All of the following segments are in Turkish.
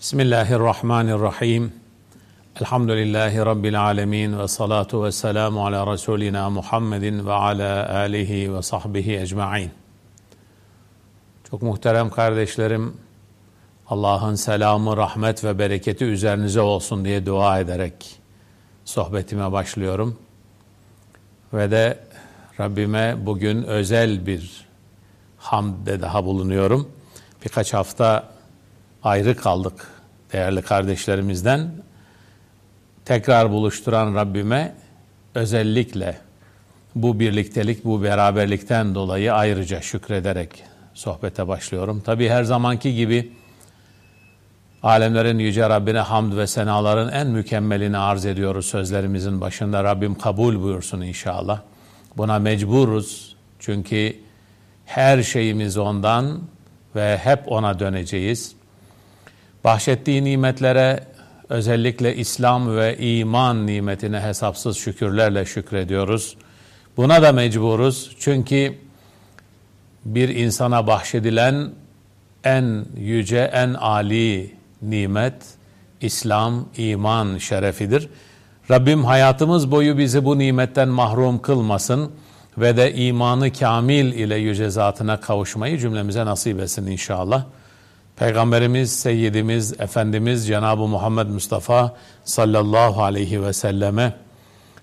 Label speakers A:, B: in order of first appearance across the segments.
A: Bismillahirrahmanirrahim. Elhamdülillahi Rabbil alemin ve salatu ve selamu ala Resulina Muhammedin ve ala alihi ve sahbihi ecma'in. Çok muhterem kardeşlerim, Allah'ın selamı, rahmet ve bereketi üzerinize olsun diye dua ederek sohbetime başlıyorum. Ve de Rabbime bugün özel bir hamde daha bulunuyorum. Birkaç hafta ayrı kaldık değerli kardeşlerimizden. Tekrar buluşturan Rabbime özellikle bu birliktelik, bu beraberlikten dolayı ayrıca şükrederek sohbete başlıyorum. Tabi her zamanki gibi alemlerin yüce Rabbine hamd ve senaların en mükemmelini arz ediyoruz sözlerimizin başında. Rabbim kabul buyursun inşallah. Buna mecburuz çünkü her şeyimiz ondan ve hep ona döneceğiz. Bahşettiği nimetlere özellikle İslam ve iman nimetine hesapsız şükürlerle şükrediyoruz. Buna da mecburuz çünkü bir insana bahşedilen en yüce, en ali nimet İslam, iman şerefidir. Rabbim hayatımız boyu bizi bu nimetten mahrum kılmasın ve de imanı kamil ile yüce zatına kavuşmayı cümlemize nasip etsin inşallah. Peygamberimiz, Seyyidimiz, Efendimiz Cenab-ı Muhammed Mustafa sallallahu aleyhi ve selleme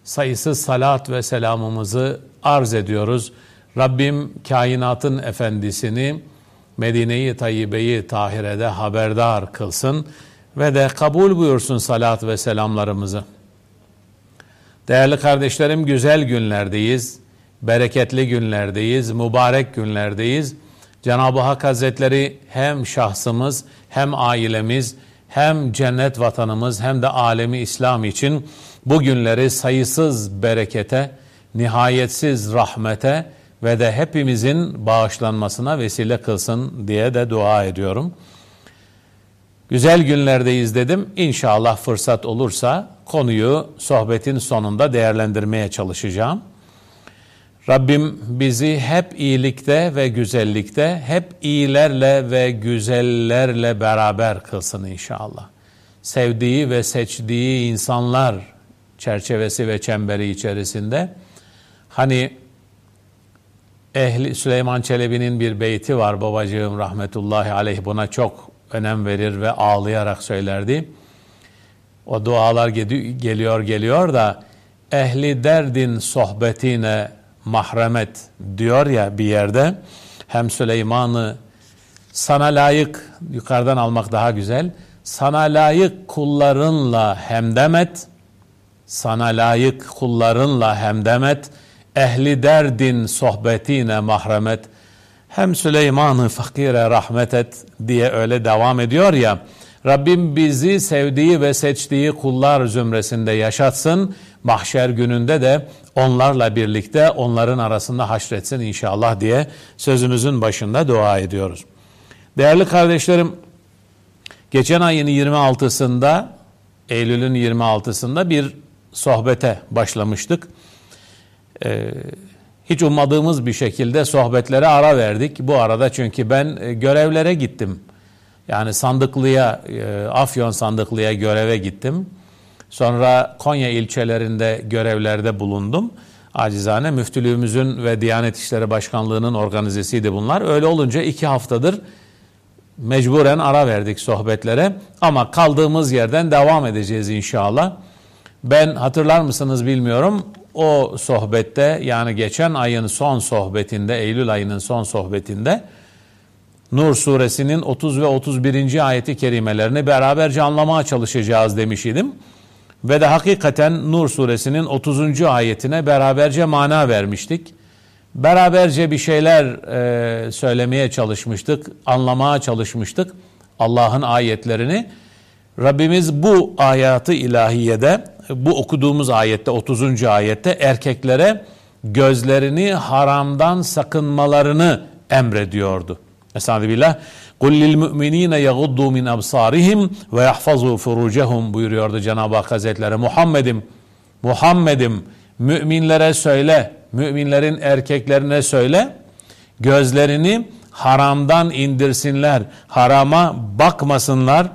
A: sayısız salat ve selamımızı arz ediyoruz. Rabbim kainatın efendisini Medine-i Tayyibe'yi Tahire'de haberdar kılsın ve de kabul buyursun salat ve selamlarımızı. Değerli kardeşlerim güzel günlerdeyiz, bereketli günlerdeyiz, mübarek günlerdeyiz. Cenab-ı Hak Hazretleri hem şahsımız hem ailemiz hem cennet vatanımız hem de alemi İslam için bu günleri sayısız berekete, nihayetsiz rahmete ve de hepimizin bağışlanmasına vesile kılsın diye de dua ediyorum. Güzel günlerdeyiz dedim. İnşallah fırsat olursa konuyu sohbetin sonunda değerlendirmeye çalışacağım. Rabbim bizi hep iyilikte ve güzellikte, hep iyilerle ve güzellerle beraber kılsın inşallah. Sevdiği ve seçtiği insanlar çerçevesi ve çemberi içerisinde. Hani Ehli Süleyman Çelebi'nin bir beyti var babacığım rahmetullahi aleyh buna çok önem verir ve ağlayarak söylerdi. O dualar geliyor geliyor da ehli derdin sohbetine mahremet diyor ya bir yerde hem Süleyman'ı sana layık yukarıdan almak daha güzel sana layık kullarınla hemdemet sana layık kullarınla hemdemet ehli derdin sohbetine mahremet hem Süleyman'ı fakire rahmet et diye öyle devam ediyor ya Rabbim bizi sevdiği ve seçtiği kullar zümresinde yaşatsın. Mahşer gününde de onlarla birlikte onların arasında haşretsin inşallah diye sözümüzün başında dua ediyoruz. Değerli kardeşlerim, geçen ayın 26'sında, Eylül'ün 26'sında bir sohbete başlamıştık. Ee, hiç ummadığımız bir şekilde sohbetlere ara verdik. Bu arada çünkü ben e, görevlere gittim. Yani sandıklıya, e, Afyon sandıklıya göreve gittim. Sonra Konya ilçelerinde görevlerde bulundum. Acizane müftülüğümüzün ve Diyanet İşleri Başkanlığı'nın organizesiydi bunlar. Öyle olunca iki haftadır mecburen ara verdik sohbetlere. Ama kaldığımız yerden devam edeceğiz inşallah. Ben hatırlar mısınız bilmiyorum. O sohbette yani geçen ayın son sohbetinde, Eylül ayının son sohbetinde Nur suresinin 30 ve 31. ayeti kerimelerini beraberce anlamaya çalışacağız demiş idim. Ve de hakikaten Nur suresinin 30. ayetine beraberce mana vermiştik. Beraberce bir şeyler e, söylemeye çalışmıştık, anlamaya çalışmıştık Allah'ın ayetlerini. Rabbimiz bu ayatı ilahiyede, bu okuduğumuz ayette, 30. ayette erkeklere gözlerini haramdan sakınmalarını emrediyordu. Estağfirullah. Kul lil mu'minine yaguddu min absarihim ve yahfazu furucehum buyuruyordu Cenab-ı Hak Hazretleri. Muhammed'im, Muhammed'im müminlere söyle, müminlerin erkeklerine söyle, gözlerini haramdan indirsinler, harama bakmasınlar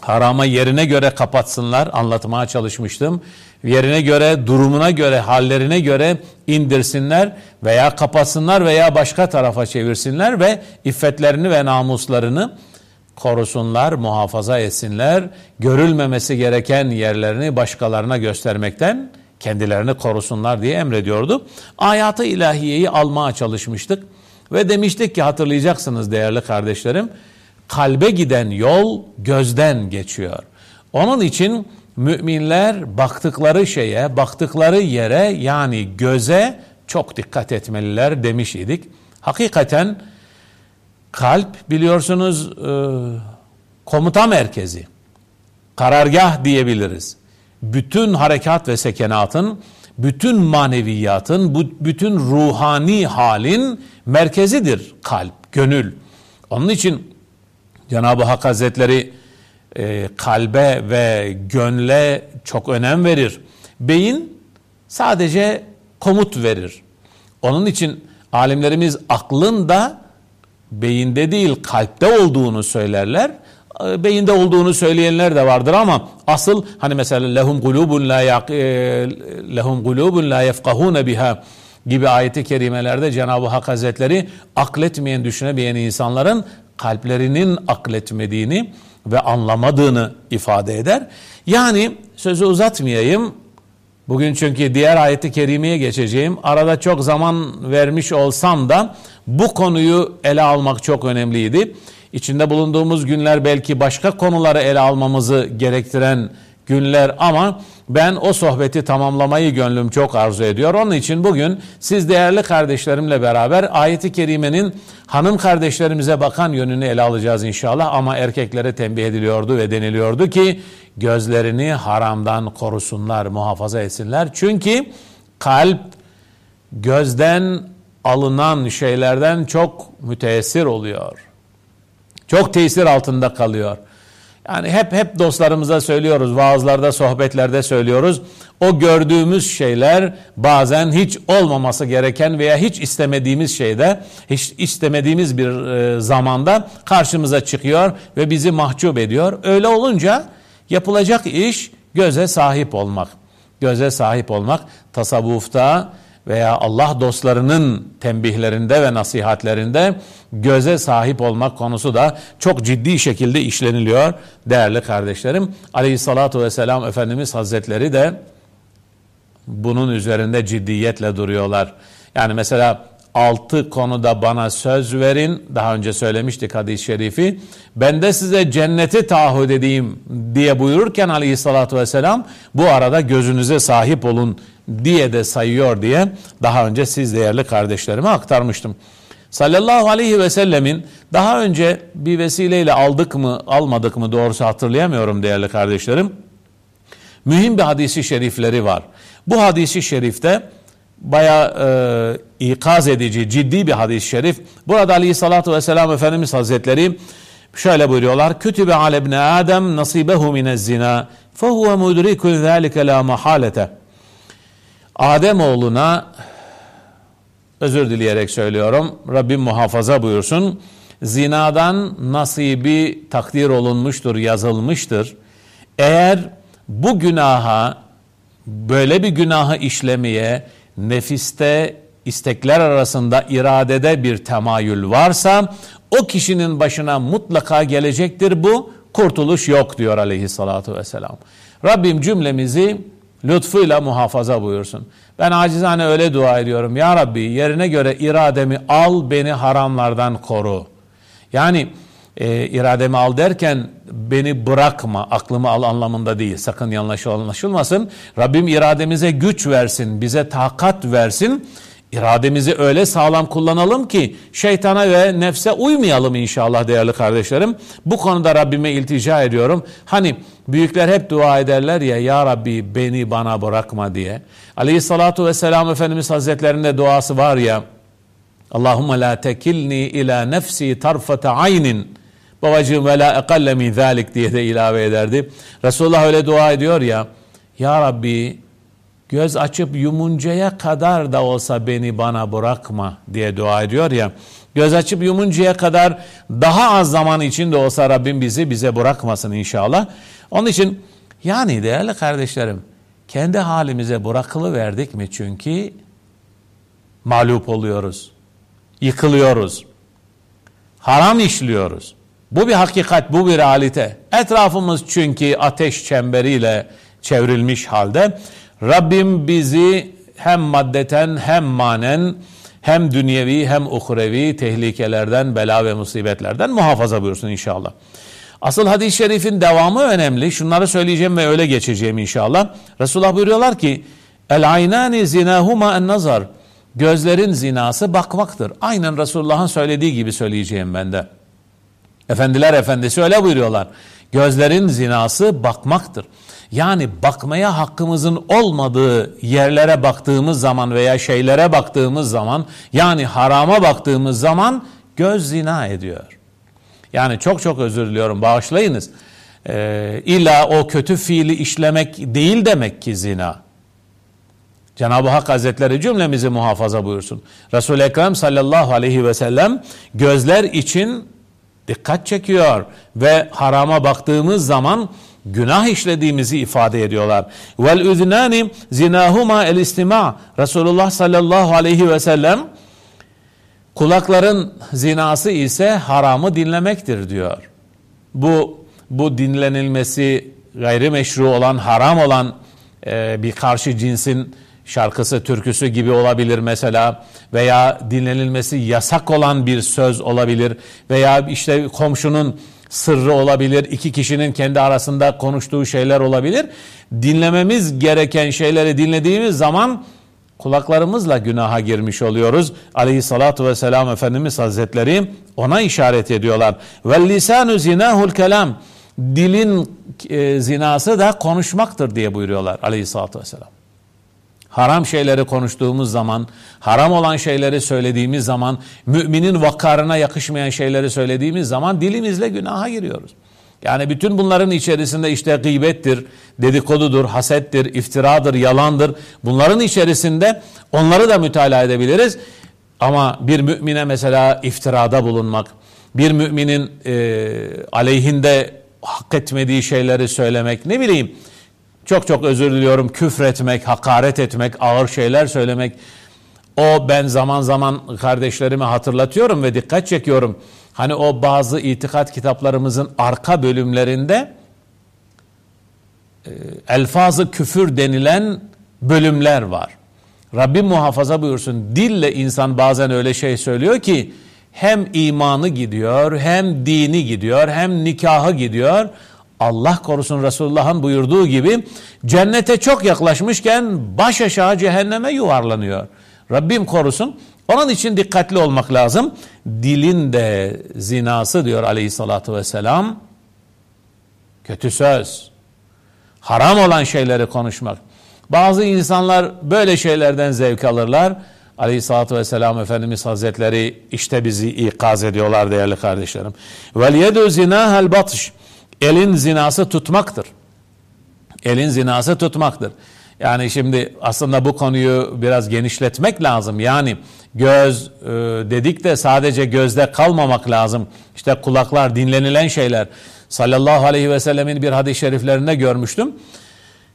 A: harama yerine göre kapatsınlar anlatmaya çalışmıştım. Yerine göre, durumuna göre, hallerine göre indirsinler veya kapatsınlar veya başka tarafa çevirsinler ve iffetlerini ve namuslarını korusunlar, muhafaza etsinler. Görülmemesi gereken yerlerini başkalarına göstermekten kendilerini korusunlar diye emrediyordu. Ayatı ilahiyeyi almaya çalışmıştık ve demiştik ki hatırlayacaksınız değerli kardeşlerim kalbe giden yol gözden geçiyor. Onun için müminler baktıkları şeye, baktıkları yere yani göze çok dikkat etmeliler demiş idik. Hakikaten kalp biliyorsunuz e, komuta merkezi, karargah diyebiliriz. Bütün harekat ve sekenatın, bütün maneviyatın, bütün ruhani halin merkezidir kalp, gönül. Onun için Cenab-ı Hak Hazretleri e, kalbe ve gönle çok önem verir. Beyin sadece komut verir. Onun için alimlerimiz aklın da beyinde değil kalpte olduğunu söylerler. E, beyinde olduğunu söyleyenler de vardır ama asıl hani mesela lehum kulubun la e, lehum kulubun la yefkahun biha gibi ayeti kerimelerde Cenab-ı Hak Hazretleri akletmeyen, düşünemeyen insanların kalplerinin akletmediğini ve anlamadığını ifade eder. Yani sözü uzatmayayım. Bugün çünkü diğer ayeti kerimeye geçeceğim. Arada çok zaman vermiş olsam da bu konuyu ele almak çok önemliydi. İçinde bulunduğumuz günler belki başka konuları ele almamızı gerektiren günler ama ben o sohbeti tamamlamayı gönlüm çok arzu ediyor. Onun için bugün siz değerli kardeşlerimle beraber ayeti kerimenin hanım kardeşlerimize bakan yönünü ele alacağız inşallah. Ama erkeklere tembih ediliyordu ve deniliyordu ki gözlerini haramdan korusunlar, muhafaza etsinler. Çünkü kalp gözden alınan şeylerden çok müteessir oluyor. Çok tesir altında kalıyor. Yani hep hep dostlarımıza söylüyoruz, vaazlarda, sohbetlerde söylüyoruz. O gördüğümüz şeyler bazen hiç olmaması gereken veya hiç istemediğimiz şeyde, hiç istemediğimiz bir e, zamanda karşımıza çıkıyor ve bizi mahcup ediyor. Öyle olunca yapılacak iş göze sahip olmak. Göze sahip olmak tasavvufta veya Allah dostlarının tembihlerinde ve nasihatlerinde göze sahip olmak konusu da çok ciddi şekilde işleniliyor değerli kardeşlerim. Aleyhissalatu vesselam Efendimiz Hazretleri de bunun üzerinde ciddiyetle duruyorlar. Yani mesela altı konuda bana söz verin. Daha önce söylemiştik hadis-i şerifi. Ben de size cenneti taahhüt edeyim diye buyururken aleyhissalatü vesselam bu arada gözünüze sahip olun diye de sayıyor diye daha önce siz değerli kardeşlerime aktarmıştım. Sallallahu aleyhi ve sellemin daha önce bir vesileyle aldık mı almadık mı doğrusu hatırlayamıyorum değerli kardeşlerim. Mühim bir hadisi şerifleri var. Bu hadisi şerifte baya e, ikaz edici, ciddi bir hadis-i şerif. Burada aleyhissalatü vesselam Efendimiz Hazretleri şöyle buyuruyorlar. Kütübe ale ibn Adem nasibehu minez zina fehuve mudrikun zâlike la mahalete. Adem oğluna özür dileyerek söylüyorum. Rabbim muhafaza buyursun. Zinadan nasibi takdir olunmuştur, yazılmıştır. Eğer bu günaha, böyle bir günahı işlemeye nefiste istekler arasında iradede bir temayül varsa o kişinin başına mutlaka gelecektir bu. Kurtuluş yok diyor aleyhissalatu vesselam. Rabbim cümlemizi lütfuyla muhafaza buyursun. Ben acizane öyle dua ediyorum. Ya Rabbi yerine göre irademi al beni haramlardan koru. Yani e, irademi al derken beni bırakma, aklımı al anlamında değil. Sakın yanlış anlaşılmasın. Rabbim irademize güç versin, bize takat versin. İrademizi öyle sağlam kullanalım ki şeytana ve nefse uymayalım inşallah değerli kardeşlerim. Bu konuda Rabbime iltica ediyorum. Hani büyükler hep dua ederler ya Ya Rabbi beni bana bırakma diye. Aleyhissalatu vesselam Efendimiz Hazretlerinde duası var ya Allahümme la tekilni ila nefsi tarfete aynin babacığım ve la ekalle min zalik diye de ilave ederdi. Resulullah öyle dua ediyor ya Ya Rabbi göz açıp yumuncaya kadar da olsa beni bana bırakma diye dua ediyor ya. Göz açıp yumuncaya kadar daha az zaman içinde olsa Rabbim bizi bize bırakmasın inşallah. Onun için yani değerli kardeşlerim kendi halimize bırakılı verdik mi çünkü mağlup oluyoruz. Yıkılıyoruz. Haram işliyoruz. Bu bir hakikat, bu bir realite. Etrafımız çünkü ateş çemberiyle çevrilmiş halde. Rabbim bizi hem maddeten hem manen hem dünyevi hem uhrevi tehlikelerden, bela ve musibetlerden muhafaza buyursun inşallah. Asıl hadis-i şerifin devamı önemli. Şunları söyleyeceğim ve öyle geçeceğim inşallah. Resulullah buyuruyorlar ki El aynani zinahuma en nazar. Gözlerin zinası bakmaktır. Aynen Resulullah'ın söylediği gibi söyleyeceğim ben de. Efendiler efendisi öyle buyuruyorlar. Gözlerin zinası bakmaktır. Yani bakmaya hakkımızın olmadığı yerlere baktığımız zaman veya şeylere baktığımız zaman yani harama baktığımız zaman göz zina ediyor. Yani çok çok özür diliyorum bağışlayınız. Ee, illa o kötü fiili işlemek değil demek ki zina. Cenab-ı Hak Hazretleri cümlemizi muhafaza buyursun. Resul-i Ekrem sallallahu aleyhi ve sellem gözler için dikkat çekiyor ve harama baktığımız zaman günah işlediğimizi ifade ediyorlar. Vel üznani zinahuma el istima. Resulullah sallallahu aleyhi ve sellem kulakların zinası ise haramı dinlemektir diyor. Bu bu dinlenilmesi gayrimeşru olan, haram olan e, bir karşı cinsin şarkısı, türküsü gibi olabilir mesela veya dinlenilmesi yasak olan bir söz olabilir veya işte komşunun sırrı olabilir, iki kişinin kendi arasında konuştuğu şeyler olabilir. Dinlememiz gereken şeyleri dinlediğimiz zaman kulaklarımızla günaha girmiş oluyoruz. Aleyhissalatu vesselam Efendimiz Hazretleri ona işaret ediyorlar. Ve lisanu zinahul kelam. Dilin e, zinası da konuşmaktır diye buyuruyorlar Aleyhissalatu vesselam haram şeyleri konuştuğumuz zaman, haram olan şeyleri söylediğimiz zaman, müminin vakarına yakışmayan şeyleri söylediğimiz zaman dilimizle günaha giriyoruz. Yani bütün bunların içerisinde işte gıybettir, dedikodudur, hasettir, iftiradır, yalandır. Bunların içerisinde onları da mütalaa edebiliriz. Ama bir mümine mesela iftirada bulunmak, bir müminin e, aleyhinde hak etmediği şeyleri söylemek, ne bileyim çok çok özür diliyorum küfretmek, hakaret etmek, ağır şeyler söylemek. O ben zaman zaman kardeşlerime hatırlatıyorum ve dikkat çekiyorum. Hani o bazı itikat kitaplarımızın arka bölümlerinde e, elfazı küfür denilen bölümler var. Rabbim muhafaza buyursun. Dille insan bazen öyle şey söylüyor ki hem imanı gidiyor, hem dini gidiyor, hem nikahı gidiyor. Allah korusun Resulullah'ın buyurduğu gibi cennete çok yaklaşmışken baş aşağı cehenneme yuvarlanıyor. Rabbim korusun. Onun için dikkatli olmak lazım. Dilin de zinası diyor aleyhissalatü vesselam. Kötü söz. Haram olan şeyleri konuşmak. Bazı insanlar böyle şeylerden zevk alırlar. Aleyhissalatü vesselam Efendimiz Hazretleri işte bizi ikaz ediyorlar değerli kardeşlerim. Vel yedu zinahel batış. Elin zinası tutmaktır. Elin zinası tutmaktır. Yani şimdi aslında bu konuyu biraz genişletmek lazım. Yani göz e, dedik de sadece gözde kalmamak lazım. İşte kulaklar dinlenilen şeyler. Sallallahu aleyhi ve sellemin bir hadis-i şeriflerinde görmüştüm.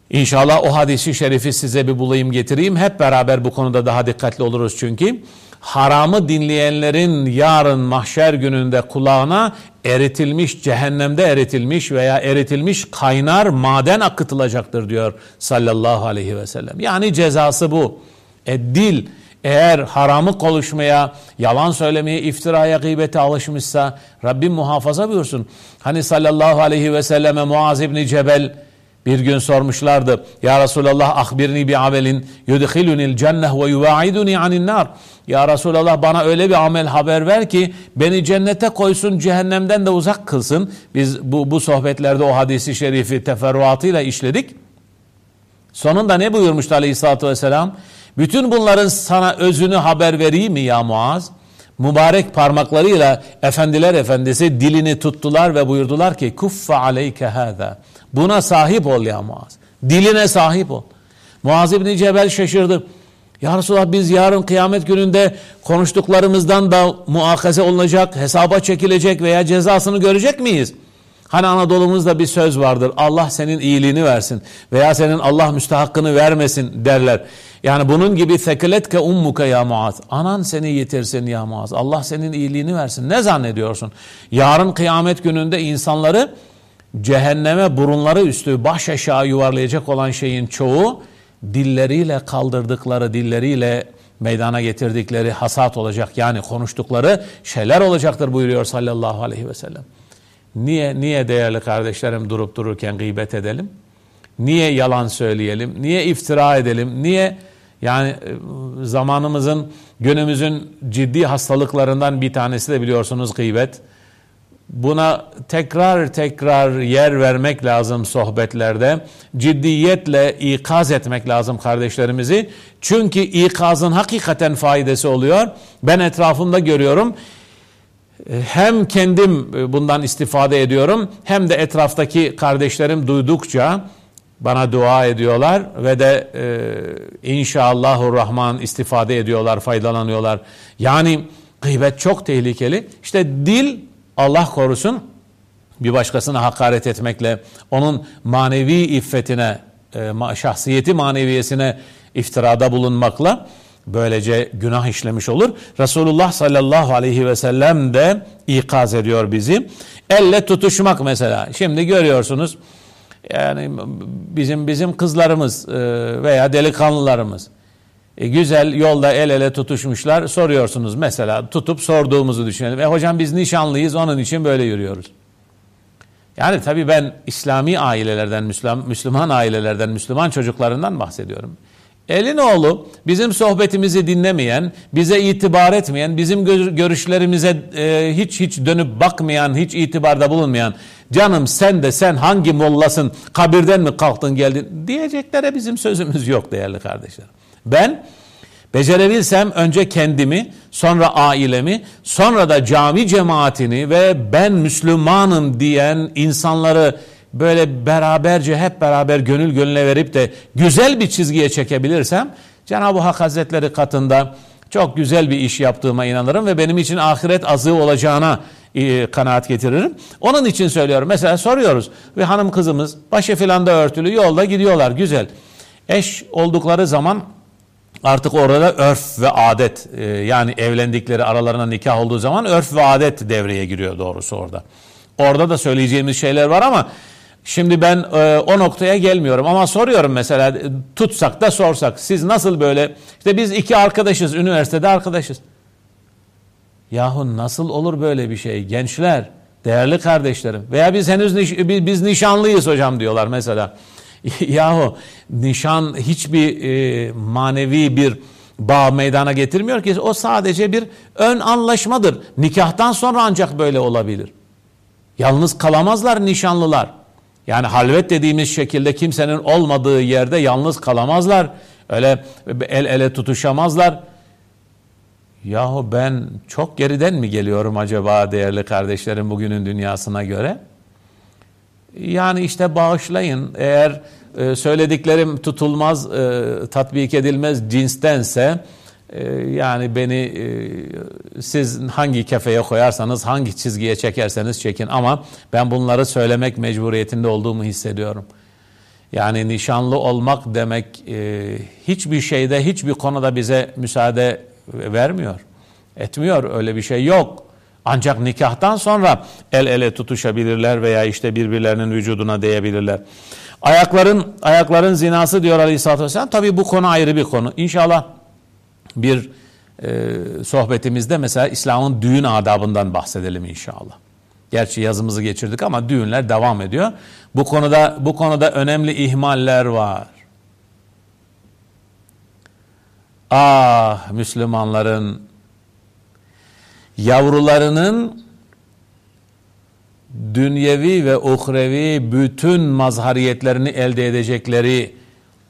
A: İnşallah o hadisi şerifi size bir bulayım getireyim. Hep beraber bu konuda daha dikkatli oluruz çünkü. Haramı dinleyenlerin yarın mahşer gününde kulağına eritilmiş, cehennemde eritilmiş veya eritilmiş kaynar maden akıtılacaktır diyor sallallahu aleyhi ve sellem. Yani cezası bu. E dil eğer haramı konuşmaya, yalan söylemeye, iftiraya, gıybete alışmışsa Rabbim muhafaza buyursun. Hani sallallahu aleyhi ve selleme Muaz İbni Cebel bir gün sormuşlardı. Ya Resulallah ahbirni bi amelin yudkhilunil cenneh ve yuvaiduni anin nar. Ya Resulallah bana öyle bir amel haber ver ki beni cennete koysun cehennemden de uzak kılsın. Biz bu, bu sohbetlerde o hadisi şerifi teferruatıyla işledik. Sonunda ne buyurmuştu aleyhissalatü vesselam? Bütün bunların sana özünü haber vereyim mi ya Muaz? Mübarek parmaklarıyla efendiler efendisi dilini tuttular ve buyurdular ki kuffa aleyke hâzâ. Buna sahip ol ya Muaz. Diline sahip ol. Muaz İbni Cebel şaşırdı. Ya Resulallah biz yarın kıyamet gününde konuştuklarımızdan da muakaze olunacak, hesaba çekilecek veya cezasını görecek miyiz? Hani Anadolu'muzda bir söz vardır. Allah senin iyiliğini versin veya senin Allah müstahakkını vermesin derler. Yani bunun gibi sekeletke ummuke ya Muaz. Anan seni yitirsin ya Muaz. Allah senin iyiliğini versin. Ne zannediyorsun? Yarın kıyamet gününde insanları cehenneme burunları üstü baş aşağı yuvarlayacak olan şeyin çoğu dilleriyle kaldırdıkları, dilleriyle meydana getirdikleri hasat olacak. Yani konuştukları şeyler olacaktır buyuruyor sallallahu aleyhi ve sellem. Niye, niye değerli kardeşlerim durup dururken gıybet edelim? Niye yalan söyleyelim? Niye iftira edelim? Niye yani e, zamanımızın, günümüzün ciddi hastalıklarından bir tanesi de biliyorsunuz gıybet. Buna tekrar tekrar yer vermek lazım sohbetlerde. Ciddiyetle ikaz etmek lazım kardeşlerimizi. Çünkü ikazın hakikaten faydası oluyor. Ben etrafımda görüyorum. Hem kendim bundan istifade ediyorum hem de etraftaki kardeşlerim duydukça bana dua ediyorlar ve de e, inşallahurrahman istifade ediyorlar, faydalanıyorlar. Yani gıybet çok tehlikeli. İşte dil Allah korusun bir başkasına hakaret etmekle, onun manevi iffetine, e, şahsiyeti maneviyesine iftirada bulunmakla böylece günah işlemiş olur. Resulullah sallallahu aleyhi ve sellem de ikaz ediyor bizi. Elle tutuşmak mesela. Şimdi görüyorsunuz yani bizim bizim kızlarımız e, veya delikanlılarımız e, güzel yolda el ele tutuşmuşlar. Soruyorsunuz mesela tutup sorduğumuzu düşünelim. E hocam biz nişanlıyız onun için böyle yürüyoruz. Yani tabii ben İslami ailelerden, Müslüman, Müslüman ailelerden, Müslüman çocuklarından bahsediyorum. Elin oğlu bizim sohbetimizi dinlemeyen, bize itibar etmeyen, bizim görüşlerimize e, hiç hiç dönüp bakmayan, hiç itibarda bulunmayan, canım sen de sen hangi mollasın, kabirden mi kalktın geldin diyeceklere bizim sözümüz yok değerli kardeşlerim. Ben becerebilsem önce kendimi, sonra ailemi, sonra da cami cemaatini ve ben Müslümanım diyen insanları böyle beraberce hep beraber gönül gönüle verip de güzel bir çizgiye çekebilirsem Cenab-ı Hak Hazretleri katında çok güzel bir iş yaptığıma inanırım ve benim için ahiret azığı olacağına e, kanaat getiririm. Onun için söylüyorum. Mesela soruyoruz ve hanım kızımız başı filan da örtülü yolda gidiyorlar güzel. Eş oldukları zaman artık orada örf ve adet e, yani evlendikleri aralarına nikah olduğu zaman örf ve adet devreye giriyor doğrusu orada. Orada da söyleyeceğimiz şeyler var ama şimdi ben e, o noktaya gelmiyorum ama soruyorum mesela e, tutsak da sorsak siz nasıl böyle işte biz iki arkadaşız üniversitede arkadaşız. Yahu nasıl olur böyle bir şey gençler değerli kardeşlerim veya biz henüz niş, biz nişanlıyız hocam diyorlar mesela. Yahu nişan hiçbir e, manevi bir bağ meydana getirmiyor ki o sadece bir ön anlaşmadır. Nikahtan sonra ancak böyle olabilir. Yalnız kalamazlar nişanlılar. Yani halvet dediğimiz şekilde kimsenin olmadığı yerde yalnız kalamazlar. Öyle el ele tutuşamazlar. Yahu ben çok geriden mi geliyorum acaba değerli kardeşlerim bugünün dünyasına göre? Yani işte bağışlayın eğer e, söylediklerim tutulmaz, e, tatbik edilmez cinstense yani beni e, siz hangi kefeye koyarsanız, hangi çizgiye çekerseniz çekin ama ben bunları söylemek mecburiyetinde olduğumu hissediyorum. Yani nişanlı olmak demek e, hiçbir şeyde, hiçbir konuda bize müsaade vermiyor. Etmiyor, öyle bir şey yok. Ancak nikahtan sonra el ele tutuşabilirler veya işte birbirlerinin vücuduna değebilirler. Ayakların ayakların zinası diyor Aleyhisselatü Vesselam. Tabi bu konu ayrı bir konu. İnşallah bir e, sohbetimizde mesela İslam'ın düğün adabından bahsedelim inşallah. Gerçi yazımızı geçirdik ama düğünler devam ediyor. Bu konuda bu konuda önemli ihmaller var. Ah Müslümanların yavrularının dünyevi ve uhrevi bütün mazhariyetlerini elde edecekleri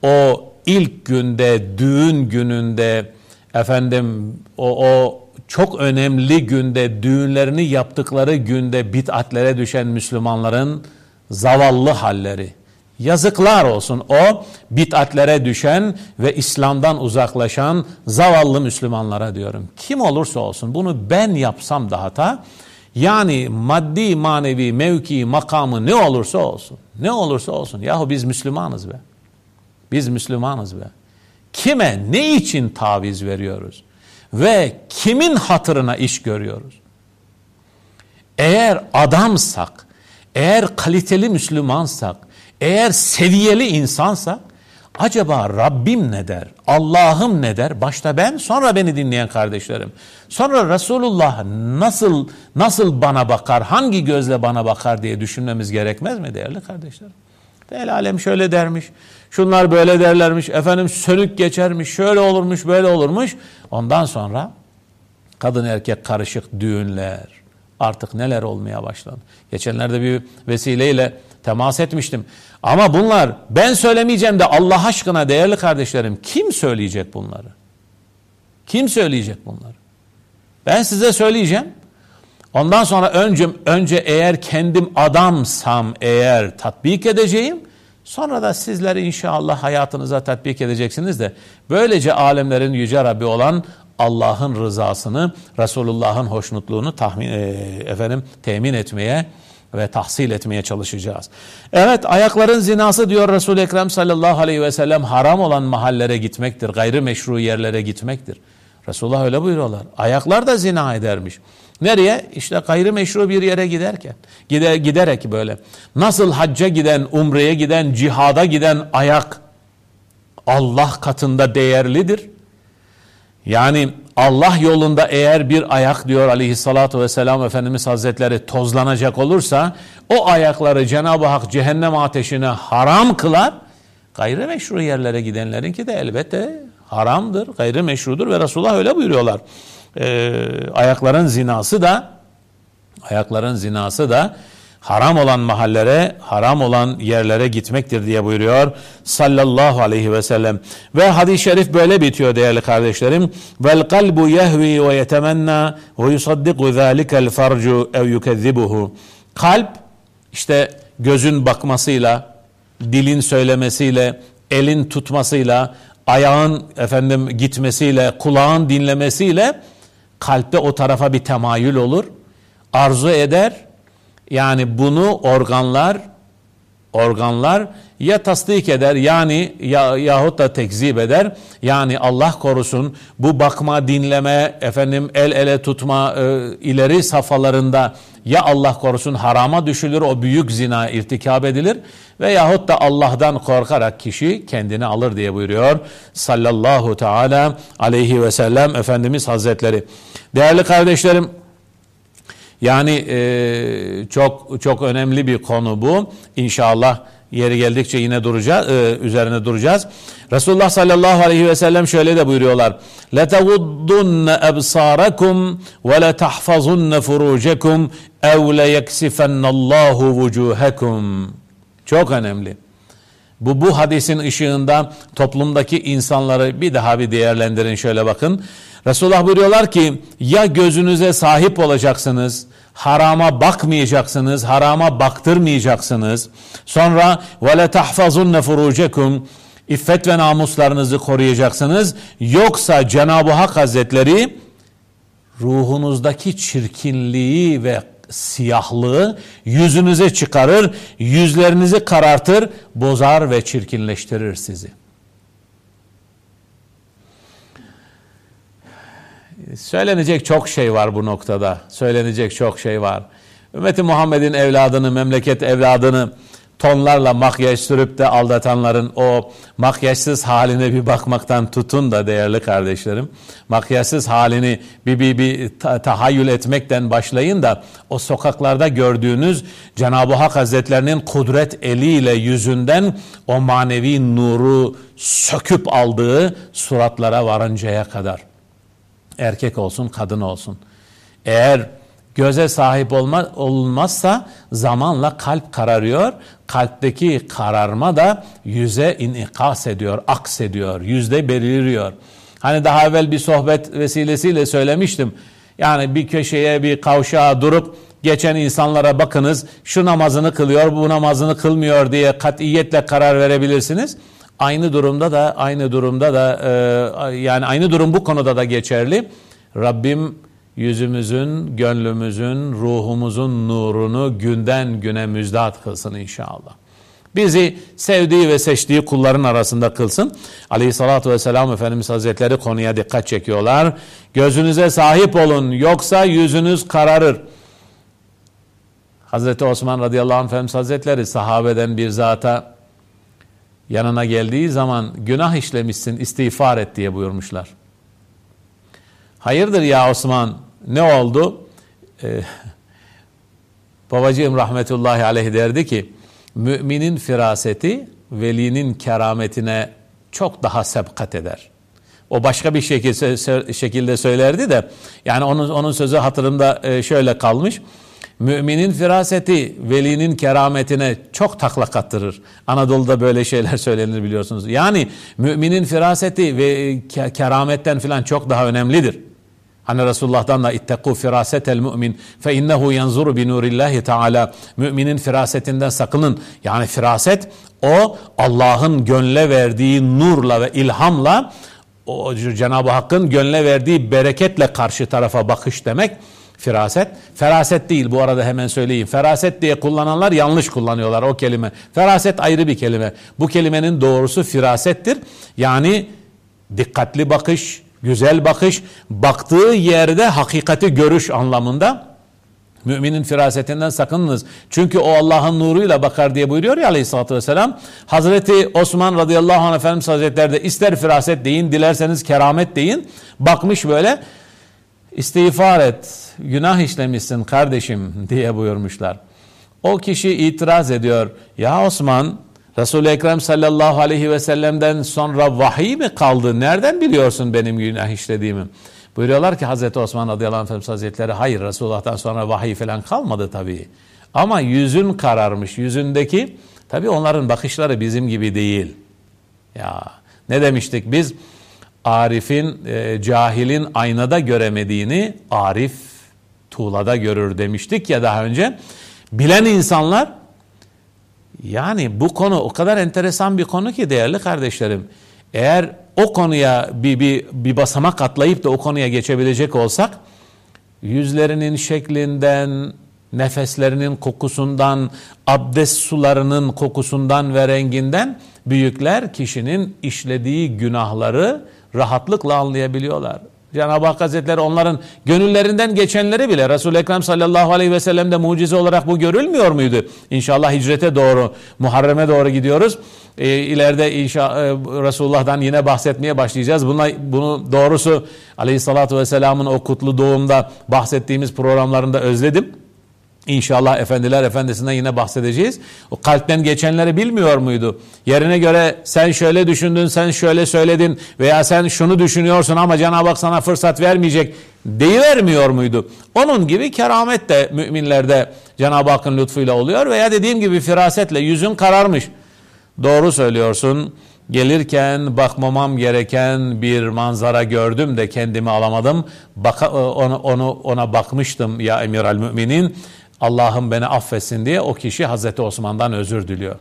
A: o ilk günde, düğün gününde efendim o, o çok önemli günde, düğünlerini yaptıkları günde bid'atlere düşen Müslümanların zavallı halleri, Yazıklar olsun o bitatlere düşen ve İslam'dan uzaklaşan zavallı Müslümanlara diyorum. Kim olursa olsun bunu ben yapsam da hata. Yani maddi, manevi, mevki, makamı ne olursa olsun. Ne olursa olsun. Yahu biz Müslümanız be. Biz Müslümanız be. Kime, ne için taviz veriyoruz? Ve kimin hatırına iş görüyoruz? Eğer adamsak, eğer kaliteli Müslümansak, eğer seviyeli insansak acaba Rabbim ne der? Allah'ım ne der? Başta ben sonra beni dinleyen kardeşlerim. Sonra Resulullah nasıl nasıl bana bakar? Hangi gözle bana bakar diye düşünmemiz gerekmez mi değerli kardeşlerim? El alem şöyle dermiş. Şunlar böyle derlermiş. Efendim sönük geçermiş. Şöyle olurmuş, böyle olurmuş. Ondan sonra kadın erkek karışık düğünler. Artık neler olmaya başladı. Geçenlerde bir vesileyle temas etmiştim. Ama bunlar ben söylemeyeceğim de Allah aşkına değerli kardeşlerim kim söyleyecek bunları? Kim söyleyecek bunları? Ben size söyleyeceğim. Ondan sonra önce, önce eğer kendim adamsam eğer tatbik edeceğim. Sonra da sizleri inşallah hayatınıza tatbik edeceksiniz de böylece alemlerin yüce Rabbi olan Allah'ın rızasını, Resulullah'ın hoşnutluğunu tahmin, e, efendim temin etmeye ve tahsil etmeye çalışacağız. Evet ayakların zinası diyor Resul-i Ekrem sallallahu aleyhi ve sellem haram olan mahallere gitmektir. Gayrimeşru yerlere gitmektir. Resulullah öyle buyuruyorlar. Ayaklar da zina edermiş. Nereye? İşte gayrimeşru bir yere giderken. Gider, giderek böyle. Nasıl hacca giden, umreye giden, cihada giden ayak Allah katında değerlidir. Yani Allah yolunda eğer bir ayak diyor aleyhissalatü vesselam Efendimiz Hazretleri tozlanacak olursa o ayakları Cenab-ı Hak cehennem ateşine haram kılar. Gayrimeşru yerlere gidenlerinki de elbette haramdır, gayrimeşrudur ve Resulullah öyle buyuruyorlar. Ee, ayakların zinası da ayakların zinası da haram olan mahallere, haram olan yerlere gitmektir diye buyuruyor sallallahu aleyhi ve sellem. Ve hadis-i şerif böyle bitiyor değerli kardeşlerim. Vel kalbu yehvi ve yetemenna ve yusaddiku zâlikel farcu ev yukezzibuhu. Kalp işte gözün bakmasıyla, dilin söylemesiyle, elin tutmasıyla, ayağın efendim gitmesiyle, kulağın dinlemesiyle kalpte o tarafa bir temayül olur. Arzu eder yani bunu organlar organlar ya tasdik eder yani ya, yahut da tekzip eder. Yani Allah korusun bu bakma, dinleme, efendim el ele tutma e, ileri safhalarında ya Allah korusun harama düşülür, o büyük zina irtikab edilir ve yahut da Allah'tan korkarak kişi kendini alır diye buyuruyor sallallahu teala aleyhi ve sellem Efendimiz Hazretleri. Değerli kardeşlerim yani e, çok çok önemli bir konu bu. İnşallah yeri geldikçe yine duracağız, e, üzerine duracağız. Resulullah sallallahu aleyhi ve sellem şöyle de buyuruyorlar. لَتَغُضُّنَّ أَبْصَارَكُمْ وَلَتَحْفَظُنَّ فُرُوجَكُمْ اَوْ لَيَكْسِفَنَّ اللّٰهُ وُجُوهَكُمْ Çok önemli. Bu, bu hadisin ışığında toplumdaki insanları bir daha bir değerlendirin şöyle bakın. Resulullah buyuruyorlar ki ya gözünüze sahip olacaksınız, harama bakmayacaksınız, harama baktırmayacaksınız. Sonra ve le tahfazunne furucekum iffet ve namuslarınızı koruyacaksınız. Yoksa Cenab-ı Hak Hazretleri ruhunuzdaki çirkinliği ve siyahlığı yüzünüze çıkarır, yüzlerinizi karartır, bozar ve çirkinleştirir sizi. Söylenecek çok şey var bu noktada. Söylenecek çok şey var. Ümmeti Muhammed'in evladını, memleket evladını tonlarla makyaj sürüp de aldatanların o makyajsız haline bir bakmaktan tutun da değerli kardeşlerim. Makyajsız halini bir, bir, bir tahayyül etmekten başlayın da o sokaklarda gördüğünüz Cenab-ı Hak Hazretlerinin kudret eliyle yüzünden o manevi nuru söküp aldığı suratlara varıncaya kadar. Erkek olsun, kadın olsun. Eğer göze sahip olma, olunmazsa zamanla kalp kararıyor. Kalpteki kararma da yüze inikas ediyor, aks ediyor, yüzde beliriyor. Hani daha evvel bir sohbet vesilesiyle söylemiştim. Yani bir köşeye bir kavşağa durup geçen insanlara bakınız şu namazını kılıyor bu namazını kılmıyor diye katiyetle karar verebilirsiniz. Aynı durumda da aynı durumda da e, yani aynı durum bu konuda da geçerli. Rabbim yüzümüzün, gönlümüzün, ruhumuzun nurunu günden güne müjdat kılsın inşallah. Bizi sevdiği ve seçtiği kulların arasında kılsın. Aleyhissalatü vesselam Efendimiz Hazretleri konuya dikkat çekiyorlar. Gözünüze sahip olun yoksa yüzünüz kararır. Hazreti Osman radıyallahu anh Efendimiz Hazretleri sahabeden bir zata yanına geldiği zaman günah işlemişsin istiğfar et diye buyurmuşlar. Hayırdır ya Osman ne oldu? Ee, babacığım rahmetullahi aleyh derdi ki müminin firaseti velinin kerametine çok daha sebkat eder. O başka bir şekilde, söylerdi de yani onun, onun sözü hatırımda e, şöyle kalmış. Müminin firaseti velinin kerametine çok takla kattırır. Anadolu'da böyle şeyler söylenir biliyorsunuz. Yani müminin firaseti ve kerametten filan çok daha önemlidir. Hani Resulullah'dan da itteku firasetel mümin fe innehu yanzuru bi nurillahi teala. Müminin firasetinden sakının. Yani firaset o Allah'ın gönle verdiği nurla ve ilhamla o Cenab-ı Hakk'ın gönle verdiği bereketle karşı tarafa bakış demek. Firaset. Feraset değil bu arada hemen söyleyeyim. Feraset diye kullananlar yanlış kullanıyorlar o kelime. Feraset ayrı bir kelime. Bu kelimenin doğrusu firasettir. Yani dikkatli bakış, güzel bakış, baktığı yerde hakikati görüş anlamında. Müminin firasetinden sakınınız. Çünkü o Allah'ın nuruyla bakar diye buyuruyor ya aleyhissalatü vesselam. Hazreti Osman radıyallahu anh Efendimiz Hazretleri de ister firaset deyin, dilerseniz keramet deyin. Bakmış böyle istiğfar et, günah işlemişsin kardeşim diye buyurmuşlar. O kişi itiraz ediyor. Ya Osman Resul-i Ekrem sallallahu aleyhi ve sellem'den sonra vahiy mi kaldı? Nereden biliyorsun benim günah işlediğimi? Buyuruyorlar ki Hazreti Osman radıyallahu anh Efendimiz Hazretleri hayır Resulullah'tan sonra vahiy falan kalmadı tabii. Ama yüzün kararmış. Yüzündeki tabii onların bakışları bizim gibi değil. Ya ne demiştik biz? Arif'in, e, cahilin aynada göremediğini Arif tuğlada görür demiştik ya daha önce. Bilen insanlar yani bu konu o kadar enteresan bir konu ki değerli kardeşlerim. Eğer o konuya bir, bir, bir basamak atlayıp da o konuya geçebilecek olsak yüzlerinin şeklinden, nefeslerinin kokusundan, abdest sularının kokusundan ve renginden büyükler kişinin işlediği günahları rahatlıkla anlayabiliyorlar. Cenab-ı Hak Hazretleri onların gönüllerinden geçenleri bile Resul-i Ekrem sallallahu aleyhi ve sellem'de mucize olarak bu görülmüyor muydu? İnşallah hicrete doğru, Muharrem'e doğru gidiyoruz. E, ileride inşa, e, Resulullah'dan yine bahsetmeye başlayacağız. Buna, bunu doğrusu aleyhissalatü vesselamın o kutlu doğumda bahsettiğimiz programlarında özledim. İnşallah efendiler efendisinden yine bahsedeceğiz. O kalpten geçenleri bilmiyor muydu? Yerine göre sen şöyle düşündün, sen şöyle söyledin veya sen şunu düşünüyorsun ama Cenab-ı Hak sana fırsat vermeyecek deyivermiyor muydu? Onun gibi keramet de müminlerde Cenab-ı Hakk'ın lütfuyla oluyor veya dediğim gibi firasetle yüzün kararmış. Doğru söylüyorsun. Gelirken bakmamam gereken bir manzara gördüm de kendimi alamadım. Baka, onu, onu ona bakmıştım ya emir al müminin. Allah'ım beni affetsin diye o kişi Hazreti Osman'dan özür diliyor.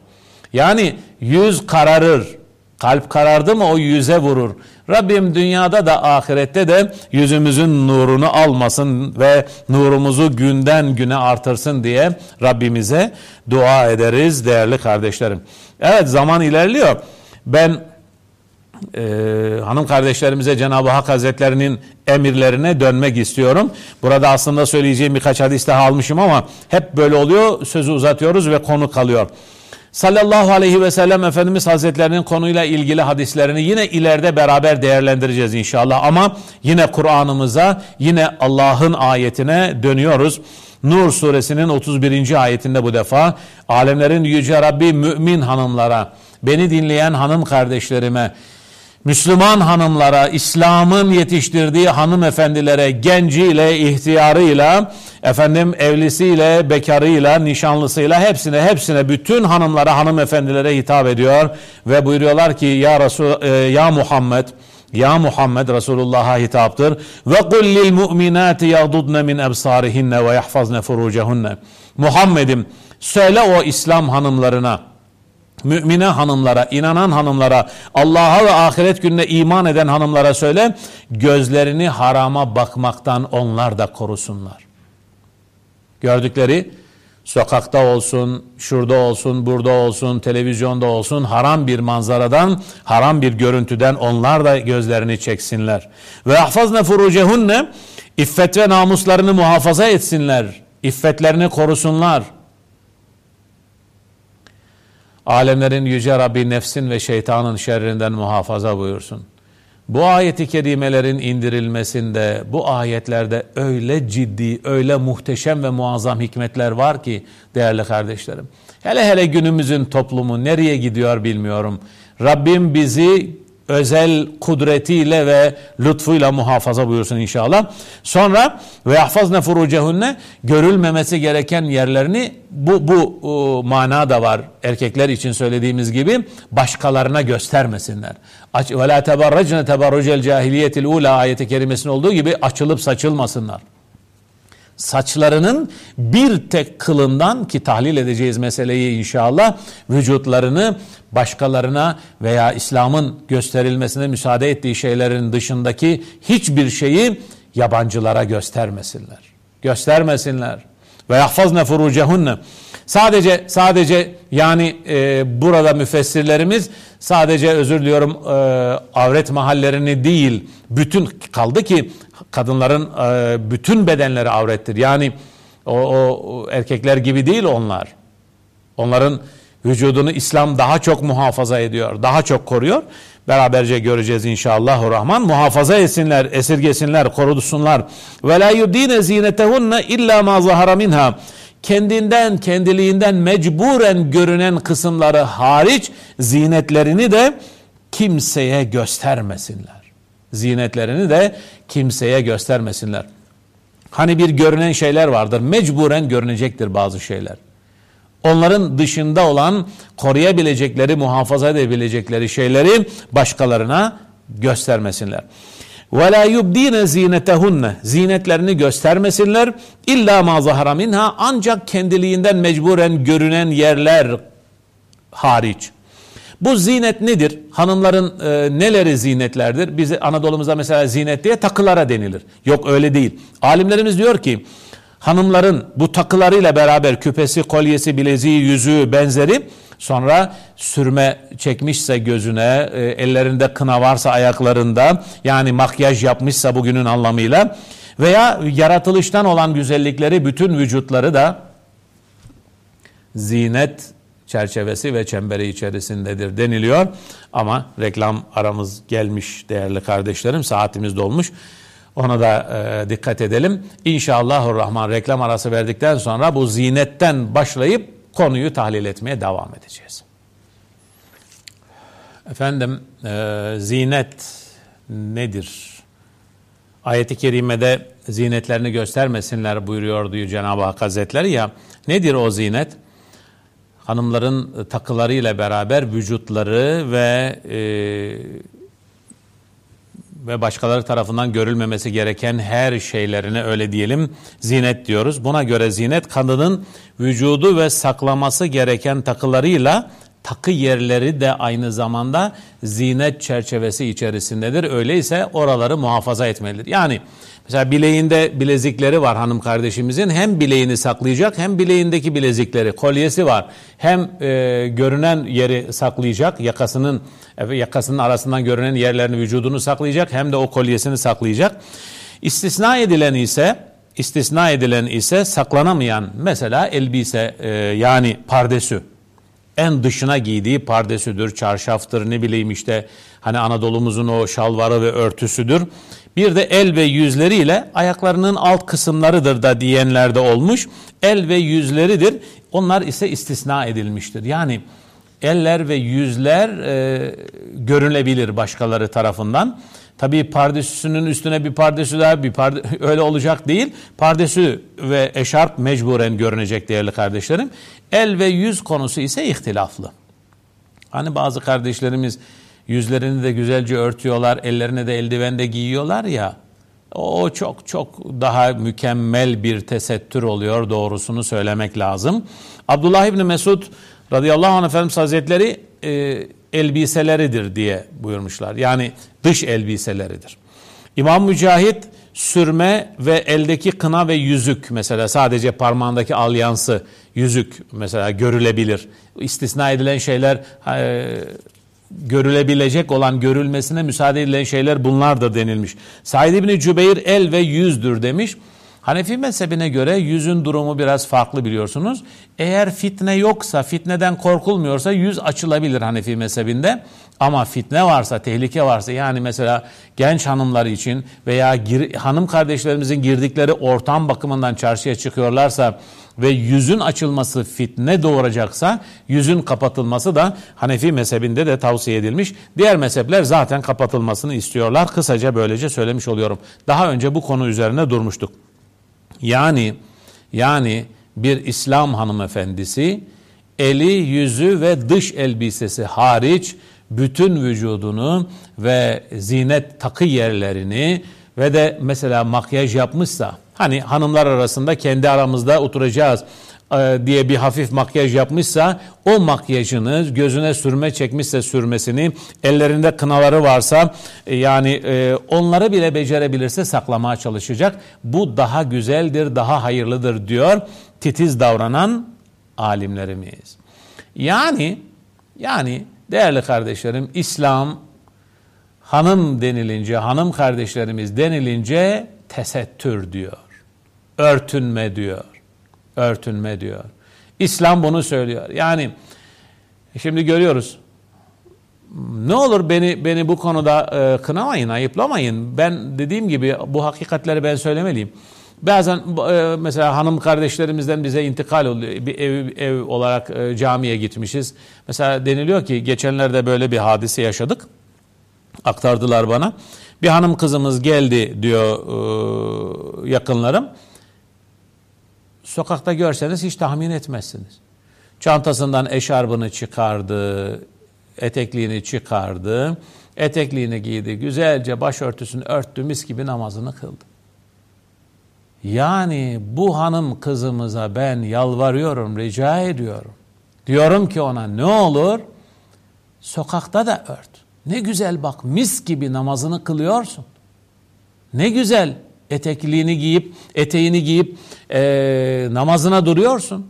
A: Yani yüz kararır. Kalp karardı mı o yüze vurur. Rabbim dünyada da ahirette de yüzümüzün nurunu almasın ve nurumuzu günden güne artırsın diye Rabbimize dua ederiz değerli kardeşlerim. Evet zaman ilerliyor. Ben e, hanım kardeşlerimize Cenab-ı Hak Hazretlerinin emirlerine dönmek istiyorum. Burada aslında söyleyeceğim birkaç hadis daha almışım ama hep böyle oluyor. Sözü uzatıyoruz ve konu kalıyor. Sallallahu aleyhi ve sellem Efendimiz Hazretlerinin konuyla ilgili hadislerini yine ileride beraber değerlendireceğiz inşallah. Ama yine Kur'an'ımıza, yine Allah'ın ayetine dönüyoruz. Nur suresinin 31. ayetinde bu defa alemlerin yüce Rabbi mümin hanımlara, beni dinleyen hanım kardeşlerime, Müslüman hanımlara, İslam'ın yetiştirdiği hanımefendilere, genciyle, ihtiyarıyla, efendim evlisiyle, bekarıyla, nişanlısıyla hepsine hepsine bütün hanımlara, hanımefendilere hitap ediyor ve buyuruyorlar ki ya Resul e, ya Muhammed Ya Muhammed Resulullah'a hitaptır. Ve kul lil mu'minati yaghdudne min ebsarihinne ve yahfazne furucehunne. Muhammed'im söyle o İslam hanımlarına mümine hanımlara, inanan hanımlara, Allah'a ve ahiret gününe iman eden hanımlara söyle, gözlerini harama bakmaktan onlar da korusunlar. Gördükleri sokakta olsun, şurada olsun, burada olsun, televizyonda olsun haram bir manzaradan, haram bir görüntüden onlar da gözlerini çeksinler. Ve ahfazne furucehunne iffet ve namuslarını muhafaza etsinler. İffetlerini korusunlar. Alemlerin yüce Rabbi nefsin ve şeytanın şerrinden muhafaza buyursun. Bu ayeti kerimelerin indirilmesinde, bu ayetlerde öyle ciddi, öyle muhteşem ve muazzam hikmetler var ki değerli kardeşlerim. Hele hele günümüzün toplumu nereye gidiyor bilmiyorum. Rabbim bizi özel kudretiyle ve lütfuyla muhafaza buyursun inşallah. Sonra ve yahfazne furucehunne görülmemesi gereken yerlerini bu bu o, mana da var. Erkekler için söylediğimiz gibi başkalarına göstermesinler. Ve la tebarracne tebarrucel cahiliyetil ula ayeti kerimesinin olduğu gibi açılıp saçılmasınlar saçlarının bir tek kılından ki tahlil edeceğiz meseleyi inşallah vücutlarını başkalarına veya İslam'ın gösterilmesine müsaade ettiği şeylerin dışındaki hiçbir şeyi yabancılara göstermesinler. Göstermesinler. Ve yahfazne furucehunne. Sadece sadece yani e, burada müfessirlerimiz sadece özür diliyorum e, avret mahallerini değil bütün kaldı ki kadınların e, bütün bedenleri avrettir. Yani o, o erkekler gibi değil onlar. Onların vücudunu İslam daha çok muhafaza ediyor, daha çok koruyor. Beraberce göreceğiz inşallah rahman. Muhafaza etsinler, esirgesinler, korusunlar. Ve la yudine zinetehunne illa ma zahara minha. Kendinden, kendiliğinden mecburen görünen kısımları hariç zinetlerini de kimseye göstermesinler. Zinetlerini de kimseye göstermesinler. Hani bir görünen şeyler vardır. Mecburen görünecektir bazı şeyler. Onların dışında olan koruyabilecekleri, muhafaza edebilecekleri şeyleri başkalarına göstermesinler. La yubdine zinetehunne zinetlerini göstermesinler illa ma zahara minha ancak kendiliğinden mecburen görünen yerler hariç. Bu zinet nedir? Hanımların e, neleri zinetlerdir? Bize Anadolu'muzda mesela zinet diye takılara denilir. Yok öyle değil. Alimlerimiz diyor ki hanımların bu takılarıyla beraber küpesi, kolyesi, bileziği, yüzüğü, benzeri sonra sürme çekmişse gözüne, e, ellerinde kına varsa ayaklarında yani makyaj yapmışsa bugünün anlamıyla veya yaratılıştan olan güzellikleri bütün vücutları da zinet çerçevesi ve çemberi içerisindedir deniliyor. Ama reklam aramız gelmiş değerli kardeşlerim saatimiz dolmuş. Ona da e, dikkat edelim. İnşallahurrahman reklam arası verdikten sonra bu zinetten başlayıp konuyu tahlil etmeye devam edeceğiz. Efendim e, zinet nedir? Ayet-i kerimede zinetlerini göstermesinler buyuruyordu Cenab-ı Hak Hazretleri ya. Nedir o zinet? Hanımların takılarıyla beraber vücutları ve e, ve başkaları tarafından görülmemesi gereken her şeylerine öyle diyelim zinet diyoruz. Buna göre zinet kadının vücudu ve saklaması gereken takılarıyla takı yerleri de aynı zamanda zinet çerçevesi içerisindedir. Öyleyse oraları muhafaza etmelidir. Yani mesela bileğinde bilezikleri var hanım kardeşimizin. Hem bileğini saklayacak hem bileğindeki bilezikleri, kolyesi var. Hem e, görünen yeri saklayacak, yakasının yakasının arasından görünen yerlerini, vücudunu saklayacak hem de o kolyesini saklayacak. İstisna edilen ise istisna edilen ise saklanamayan mesela elbise e, yani pardesü en dışına giydiği pardesüdür, çarşaftır, ne bileyim işte hani Anadolu'muzun o şalvarı ve örtüsüdür. Bir de el ve yüzleriyle ayaklarının alt kısımlarıdır da diyenler de olmuş. El ve yüzleridir. Onlar ise istisna edilmiştir. Yani eller ve yüzler e, görülebilir başkaları tarafından. Tabii pardesüsünün üstüne bir pardesü daha bir parde, öyle olacak değil. Pardesü ve eşarp mecburen görünecek değerli kardeşlerim. El ve yüz konusu ise ihtilaflı. Hani bazı kardeşlerimiz yüzlerini de güzelce örtüyorlar, ellerine de eldiven de giyiyorlar ya. O çok çok daha mükemmel bir tesettür oluyor doğrusunu söylemek lazım. Abdullah İbni Mesud radıyallahu anh Efendimiz Hazretleri e, elbiseleridir diye buyurmuşlar. Yani dış elbiseleridir. İmam Mücahit sürme ve eldeki kına ve yüzük mesela sadece parmağındaki alyansı yüzük mesela görülebilir. İstisna edilen şeyler e, görülebilecek olan görülmesine müsaade edilen şeyler bunlardır denilmiş. Said İbni Cübeyr el ve yüzdür demiş. Hanefi mezhebine göre yüzün durumu biraz farklı biliyorsunuz. Eğer fitne yoksa, fitneden korkulmuyorsa yüz açılabilir Hanefi mezhebinde. Ama fitne varsa, tehlike varsa yani mesela genç hanımlar için veya gir, hanım kardeşlerimizin girdikleri ortam bakımından çarşıya çıkıyorlarsa ve yüzün açılması fitne doğuracaksa yüzün kapatılması da Hanefi mezhebinde de tavsiye edilmiş. Diğer mezhepler zaten kapatılmasını istiyorlar. Kısaca böylece söylemiş oluyorum. Daha önce bu konu üzerine durmuştuk. Yani yani bir İslam hanımefendisi eli, yüzü ve dış elbisesi hariç bütün vücudunu ve zinet takı yerlerini ve de mesela makyaj yapmışsa hani hanımlar arasında kendi aramızda oturacağız diye bir hafif makyaj yapmışsa o makyajını gözüne sürme çekmişse sürmesini ellerinde kınaları varsa e, yani e, onları bile becerebilirse saklamaya çalışacak. Bu daha güzeldir, daha hayırlıdır diyor titiz davranan alimlerimiz. Yani yani değerli kardeşlerim İslam hanım denilince, hanım kardeşlerimiz denilince tesettür diyor. Örtünme diyor örtünme diyor. İslam bunu söylüyor. Yani şimdi görüyoruz. Ne olur beni beni bu konuda e, kınamayın, ayıplamayın. Ben dediğim gibi bu hakikatleri ben söylemeliyim. Bazen e, mesela hanım kardeşlerimizden bize intikal oluyor. Bir ev, ev olarak e, camiye gitmişiz. Mesela deniliyor ki geçenlerde böyle bir hadise yaşadık. Aktardılar bana. Bir hanım kızımız geldi diyor e, yakınlarım. Sokakta görseniz hiç tahmin etmezsiniz. Çantasından eşarbını çıkardı, etekliğini çıkardı, etekliğini giydi, güzelce başörtüsünü örttü, mis gibi namazını kıldı. Yani bu hanım kızımıza ben yalvarıyorum, rica ediyorum. Diyorum ki ona ne olur sokakta da ört. Ne güzel bak mis gibi namazını kılıyorsun. Ne güzel etekliğini giyip, eteğini giyip e, namazına duruyorsun.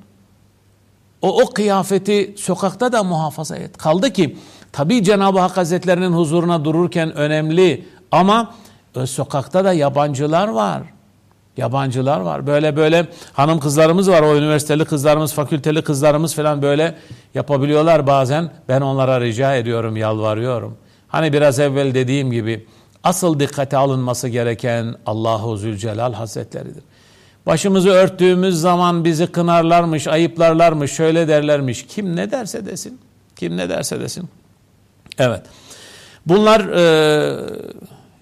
A: O, o kıyafeti sokakta da muhafaza et. Kaldı ki tabi Cenab-ı Hak Hazretlerinin huzuruna dururken önemli ama e, sokakta da yabancılar var. Yabancılar var. Böyle böyle hanım kızlarımız var. O üniversiteli kızlarımız, fakülteli kızlarımız falan böyle yapabiliyorlar bazen. Ben onlara rica ediyorum, yalvarıyorum. Hani biraz evvel dediğim gibi asıl dikkate alınması gereken Allahu Zülcelal Hazretleridir. Başımızı örttüğümüz zaman bizi kınarlarmış, ayıplarlarmış, şöyle derlermiş. Kim ne derse desin. Kim ne derse desin. Evet. Bunlar e,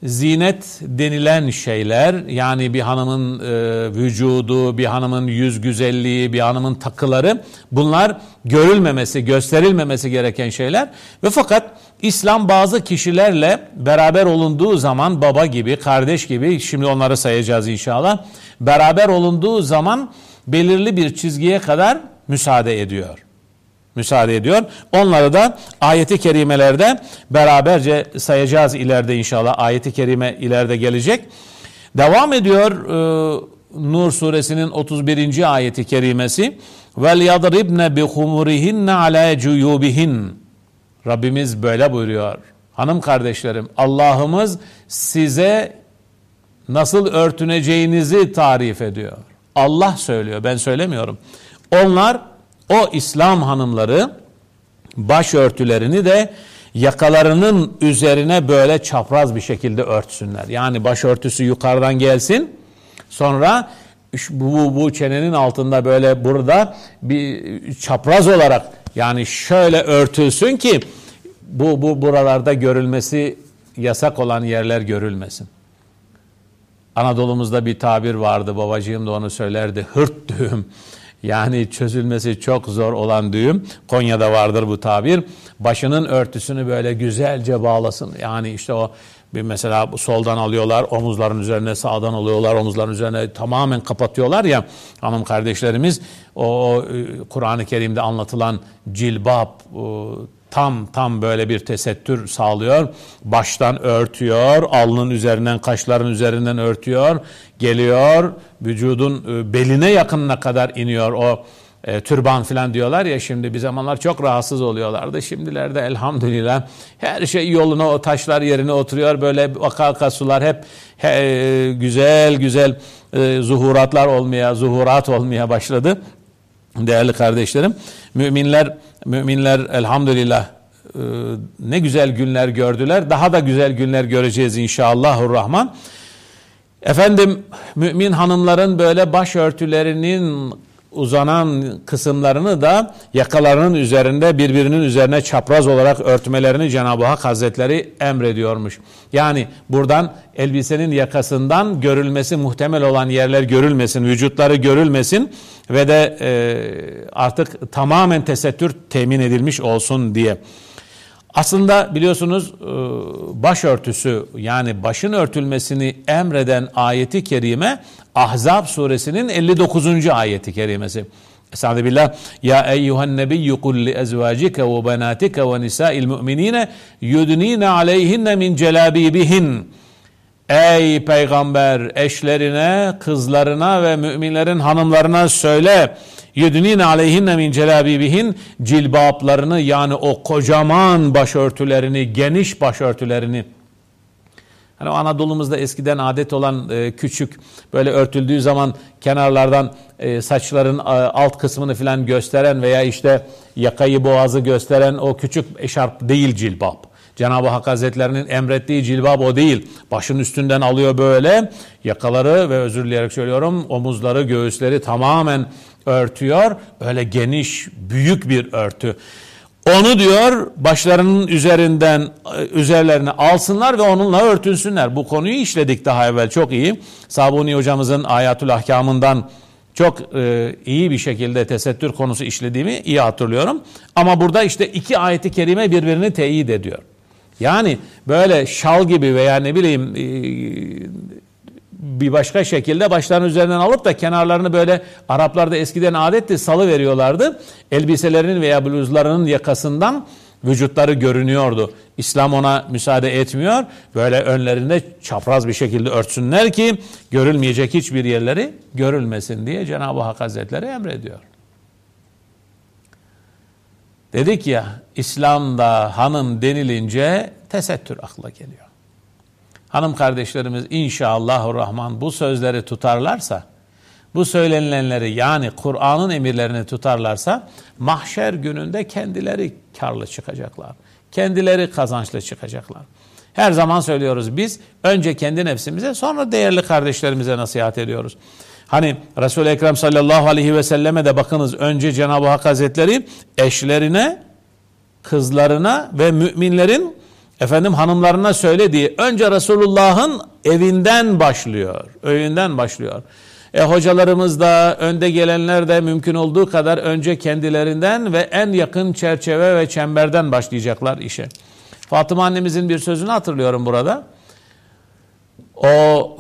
A: zinet denilen şeyler yani bir hanımın e, vücudu, bir hanımın yüz güzelliği, bir hanımın takıları bunlar görülmemesi, gösterilmemesi gereken şeyler ve fakat İslam bazı kişilerle beraber olunduğu zaman baba gibi, kardeş gibi şimdi onları sayacağız inşallah. Beraber olunduğu zaman belirli bir çizgiye kadar müsaade ediyor. Müsaade ediyor. Onları da ayeti kerimelerde beraberce sayacağız ileride inşallah. Ayeti kerime ileride gelecek. Devam ediyor e, Nur suresinin 31. ayeti kerimesi. Vel yadribne bi humurihinne ala cuyubihin. Rabbimiz böyle buyuruyor. Hanım kardeşlerim Allah'ımız size nasıl örtüneceğinizi tarif ediyor. Allah söylüyor ben söylemiyorum. Onlar o İslam hanımları başörtülerini de yakalarının üzerine böyle çapraz bir şekilde örtsünler. Yani başörtüsü yukarıdan gelsin sonra bu, bu çenenin altında böyle burada bir çapraz olarak yani şöyle örtülsün ki bu, bu buralarda görülmesi yasak olan yerler görülmesin. Anadolu'muzda bir tabir vardı babacığım da onu söylerdi hırt düğüm. Yani çözülmesi çok zor olan düğüm. Konya'da vardır bu tabir. Başının örtüsünü böyle güzelce bağlasın. Yani işte o bir mesela soldan alıyorlar omuzların üzerine sağdan alıyorlar omuzların üzerine tamamen kapatıyorlar ya hanım kardeşlerimiz o e, Kur'an-ı Kerim'de anlatılan cilbap tam tam böyle bir tesettür sağlıyor. Baştan örtüyor, alnın üzerinden, kaşların üzerinden örtüyor. Geliyor, vücudun e, beline yakınına kadar iniyor o e, türban falan diyorlar ya şimdi bir zamanlar çok rahatsız oluyorlardı. Şimdilerde elhamdülillah her şey yoluna o taşlar yerine oturuyor. Böyle vaka vaka sular hep he, güzel güzel e, zuhuratlar olmaya, zuhurat olmaya başladı. Değerli kardeşlerim, müminler müminler elhamdülillah e, ne güzel günler gördüler. Daha da güzel günler göreceğiz inşallahurrahman. Efendim mümin hanımların böyle başörtülerinin uzanan kısımlarını da yakalarının üzerinde birbirinin üzerine çapraz olarak örtmelerini Cenab-ı Hak Hazretleri emrediyormuş. Yani buradan elbisenin yakasından görülmesi muhtemel olan yerler görülmesin, vücutları görülmesin ve de e, artık tamamen tesettür temin edilmiş olsun diye. Aslında biliyorsunuz e, başörtüsü yani başın örtülmesini emreden ayeti kerime Ahzab suresinin 59. ayeti kerimesi. Estağfirullah. Ya eyyuhen nebiyyü kul li ezvacike ve benatike ve nisa'il mu'minine yudnine aleyhinne min celabibihin. Ey peygamber eşlerine, kızlarına ve müminlerin hanımlarına söyle. Yudnine aleyhinne min celabibihin cilbaplarını yani o kocaman başörtülerini, geniş başörtülerini Hani Anadolu'muzda eskiden adet olan e, küçük böyle örtüldüğü zaman kenarlardan e, saçların e, alt kısmını filan gösteren veya işte yakayı boğazı gösteren o küçük eşarp değil cilbap. Cenab-ı Hak Hazretlerinin emrettiği cilbap o değil. Başın üstünden alıyor böyle yakaları ve özür dileyerek söylüyorum omuzları göğüsleri tamamen örtüyor. Öyle geniş büyük bir örtü. Onu diyor başlarının üzerinden e, üzerlerine alsınlar ve onunla örtünsünler. Bu konuyu işledik daha evvel çok iyi. Sabuni hocamızın ayatül ahkamından çok e, iyi bir şekilde tesettür konusu işlediğimi iyi hatırlıyorum. Ama burada işte iki ayeti kerime birbirini teyit ediyor. Yani böyle şal gibi veya ne bileyim e, bir başka şekilde başlarının üzerinden alıp da kenarlarını böyle Araplarda eskiden adetti salı veriyorlardı. Elbiselerinin veya bluzlarının yakasından vücutları görünüyordu. İslam ona müsaade etmiyor. Böyle önlerinde çapraz bir şekilde örtsünler ki görülmeyecek hiçbir yerleri görülmesin diye Cenab-ı Hak Hazretleri emrediyor. Dedik ya İslam'da hanım denilince tesettür akla geliyor. Hanım kardeşlerimiz inşallah rahman bu sözleri tutarlarsa, bu söylenilenleri yani Kur'an'ın emirlerini tutarlarsa mahşer gününde kendileri karlı çıkacaklar. Kendileri kazançlı çıkacaklar. Her zaman söylüyoruz biz önce kendi nefsimize sonra değerli kardeşlerimize nasihat ediyoruz. Hani Resul-i Ekrem sallallahu aleyhi ve selleme de bakınız önce Cenab-ı Hak Hazretleri eşlerine, kızlarına ve müminlerin efendim hanımlarına söylediği önce Resulullah'ın evinden başlıyor. Evinden başlıyor. E hocalarımız da önde gelenler de mümkün olduğu kadar önce kendilerinden ve en yakın çerçeve ve çemberden başlayacaklar işe. Fatıma annemizin bir sözünü hatırlıyorum burada. O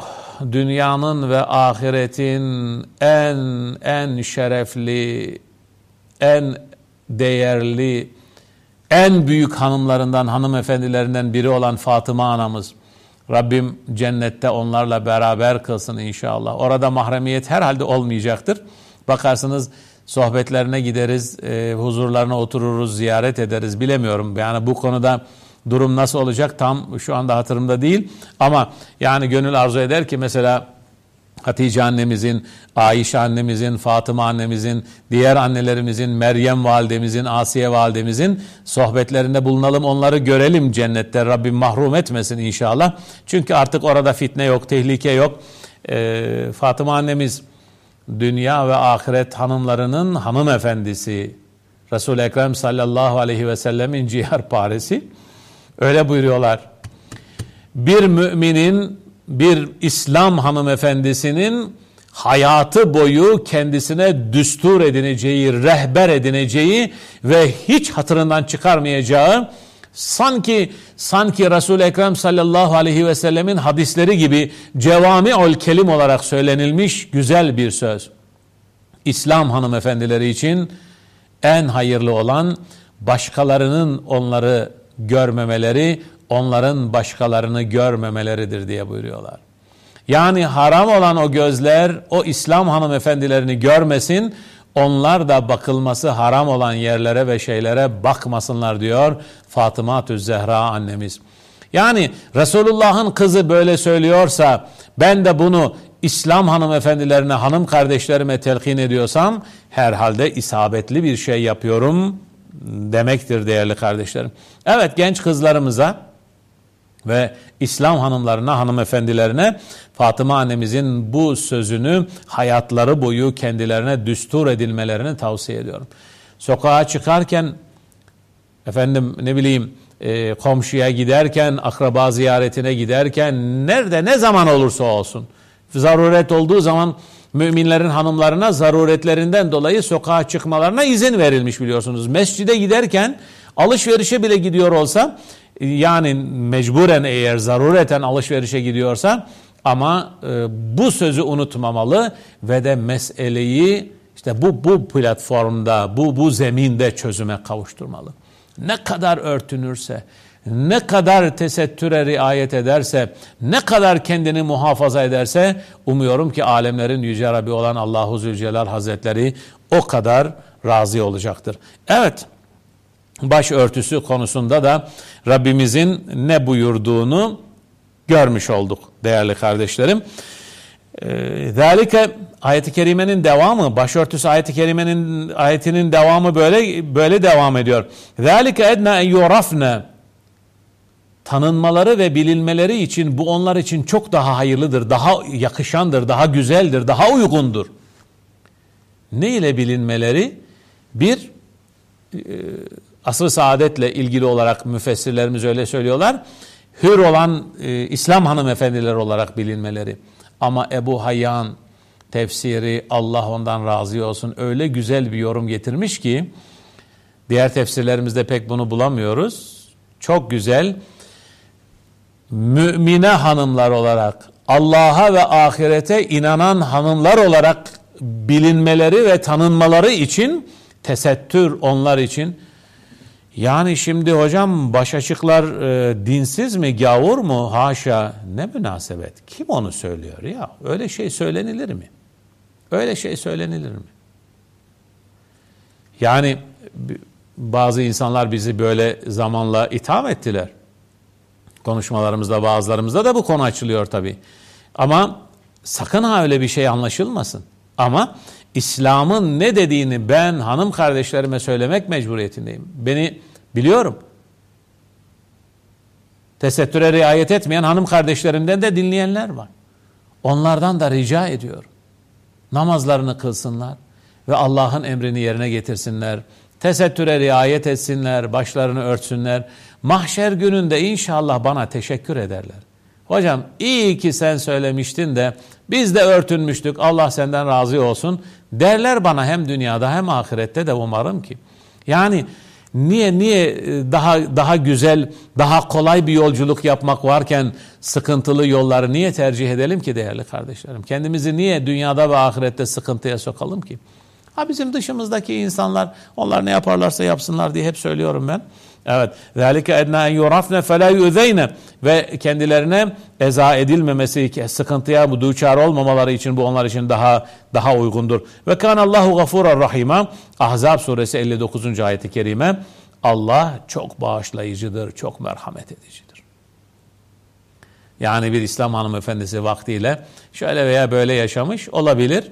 A: dünyanın ve ahiretin en en şerefli, en değerli en büyük hanımlarından, hanımefendilerinden biri olan Fatıma anamız. Rabbim cennette onlarla beraber kılsın inşallah. Orada mahremiyet herhalde olmayacaktır. Bakarsınız sohbetlerine gideriz, e, huzurlarına otururuz, ziyaret ederiz bilemiyorum. Yani bu konuda durum nasıl olacak tam şu anda hatırımda değil. Ama yani gönül arzu eder ki mesela Hatice annemizin, Ayşe annemizin, Fatıma annemizin, diğer annelerimizin, Meryem validemizin, Asiye validemizin sohbetlerinde bulunalım. Onları görelim cennette. Rabbim mahrum etmesin inşallah. Çünkü artık orada fitne yok, tehlike yok. Ee, Fatıma annemiz dünya ve ahiret hanımlarının hanımefendisi. Resul-i Ekrem sallallahu aleyhi ve sellemin ciğer paresi. Öyle buyuruyorlar. Bir müminin bir İslam hanımefendisinin hayatı boyu kendisine düstur edineceği, rehber edineceği ve hiç hatırından çıkarmayacağı sanki sanki Resul-i Ekrem sallallahu aleyhi ve sellemin hadisleri gibi cevami ol kelim olarak söylenilmiş güzel bir söz. İslam hanımefendileri için en hayırlı olan başkalarının onları görmemeleri, onların başkalarını görmemeleridir diye buyuruyorlar. Yani haram olan o gözler o İslam hanımefendilerini görmesin, onlar da bakılması haram olan yerlere ve şeylere bakmasınlar diyor Fatıma Zehra annemiz. Yani Resulullah'ın kızı böyle söylüyorsa ben de bunu İslam hanımefendilerine, hanım kardeşlerime telkin ediyorsam herhalde isabetli bir şey yapıyorum demektir değerli kardeşlerim. Evet genç kızlarımıza ve İslam hanımlarına, hanımefendilerine Fatıma annemizin bu sözünü hayatları boyu kendilerine düstur edilmelerini tavsiye ediyorum. Sokağa çıkarken efendim ne bileyim e, komşuya giderken, akraba ziyaretine giderken nerede ne zaman olursa olsun zaruret olduğu zaman müminlerin hanımlarına zaruretlerinden dolayı sokağa çıkmalarına izin verilmiş biliyorsunuz. Mescide giderken alışverişe bile gidiyor olsa yani mecburen eğer zarureten alışverişe gidiyorsa ama e, bu sözü unutmamalı ve de meseleyi işte bu bu platformda, bu bu zeminde çözüme kavuşturmalı. Ne kadar örtünürse, ne kadar tesettüre riayet ederse, ne kadar kendini muhafaza ederse umuyorum ki alemlerin yüce Rabbi olan Allahu Zülcelal Hazretleri o kadar razı olacaktır. Evet, baş örtüsü konusunda da Rabbimizin ne buyurduğunu görmüş olduk değerli kardeşlerim. Ee, zalike ayeti kerimenin devamı, başörtüsü ayeti kerimenin ayetinin devamı böyle böyle devam ediyor. Zalike edna yurafne tanınmaları ve bilinmeleri için bu onlar için çok daha hayırlıdır, daha yakışandır, daha güzeldir, daha uygundur. Ne ile bilinmeleri? Bir, asr-ı saadetle ilgili olarak müfessirlerimiz öyle söylüyorlar. Hür olan e, İslam hanımefendiler olarak bilinmeleri. Ama Ebu Hayyan tefsiri Allah ondan razı olsun öyle güzel bir yorum getirmiş ki diğer tefsirlerimizde pek bunu bulamıyoruz. Çok güzel mümine hanımlar olarak Allah'a ve ahirete inanan hanımlar olarak bilinmeleri ve tanınmaları için tesettür onlar için yani şimdi hocam başaçıklar e, dinsiz mi, gavur mu? Haşa ne münasebet. Kim onu söylüyor ya? Öyle şey söylenilir mi? Öyle şey söylenilir mi? Yani bazı insanlar bizi böyle zamanla itham ettiler. Konuşmalarımızda bazılarımızda da bu konu açılıyor tabii. Ama sakın ha öyle bir şey anlaşılmasın. Ama İslam'ın ne dediğini ben hanım kardeşlerime söylemek mecburiyetindeyim. Beni biliyorum. Tesettüre riayet etmeyen hanım kardeşlerimden de dinleyenler var. Onlardan da rica ediyorum. Namazlarını kılsınlar ve Allah'ın emrini yerine getirsinler. Tesettüre riayet etsinler, başlarını örtsünler. Mahşer gününde inşallah bana teşekkür ederler. Hocam iyi ki sen söylemiştin de biz de örtünmüştük Allah senden razı olsun derler bana hem dünyada hem ahirette de umarım ki. Yani niye niye daha daha güzel, daha kolay bir yolculuk yapmak varken sıkıntılı yolları niye tercih edelim ki değerli kardeşlerim? Kendimizi niye dünyada ve ahirette sıkıntıya sokalım ki? Ha bizim dışımızdaki insanlar onlar ne yaparlarsa yapsınlar diye hep söylüyorum ben. Evet. Zalike edna en yurafne fe la ve kendilerine eza edilmemesi, sıkıntıya bu duçar olmamaları için bu onlar için daha daha uygundur. Ve kan Allahu gafurar rahima. Ahzab suresi 59. ayeti kerime. Allah çok bağışlayıcıdır, çok merhamet edicidir. Yani bir İslam hanımefendisi vaktiyle şöyle veya böyle yaşamış olabilir.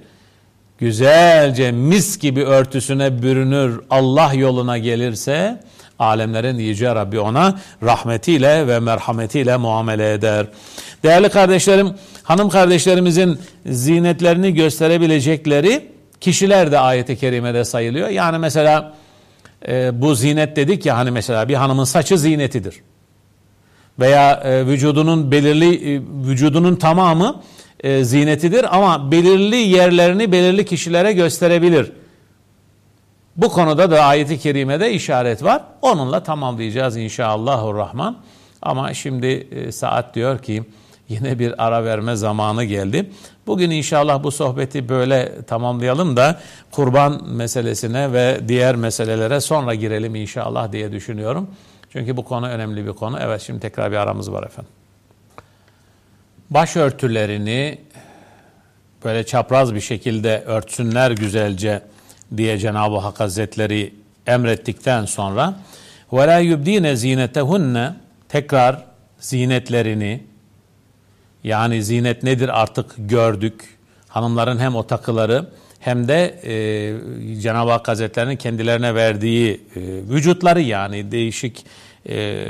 A: Güzelce mis gibi örtüsüne bürünür Allah yoluna gelirse alemlerin yüce Rabbi ona rahmetiyle ve merhametiyle muamele eder. Değerli kardeşlerim, hanım kardeşlerimizin zinetlerini gösterebilecekleri kişiler de ayeti kerimede sayılıyor. Yani mesela e, bu zinet dedik ya hani mesela bir hanımın saçı zinetidir. Veya e, vücudunun belirli e, vücudunun tamamı e, zinetidir ama belirli yerlerini belirli kişilere gösterebilir. Bu konuda da ayeti kerimede işaret var. Onunla tamamlayacağız inşallahurrahman. Ama şimdi e, saat diyor ki yine bir ara verme zamanı geldi. Bugün inşallah bu sohbeti böyle tamamlayalım da kurban meselesine ve diğer meselelere sonra girelim inşallah diye düşünüyorum. Çünkü bu konu önemli bir konu. Evet şimdi tekrar bir aramız var efendim. Başörtülerini böyle çapraz bir şekilde örtsünler güzelce diye Cenab-ı Hak Hazretleri emrettikten sonra la yubdine zinetehunne tekrar zinetlerini yani zinet nedir artık gördük. Hanımların hem o takıları hem de e, Cenab-ı Hak Hazretleri'nin kendilerine verdiği e, vücutları yani değişik e,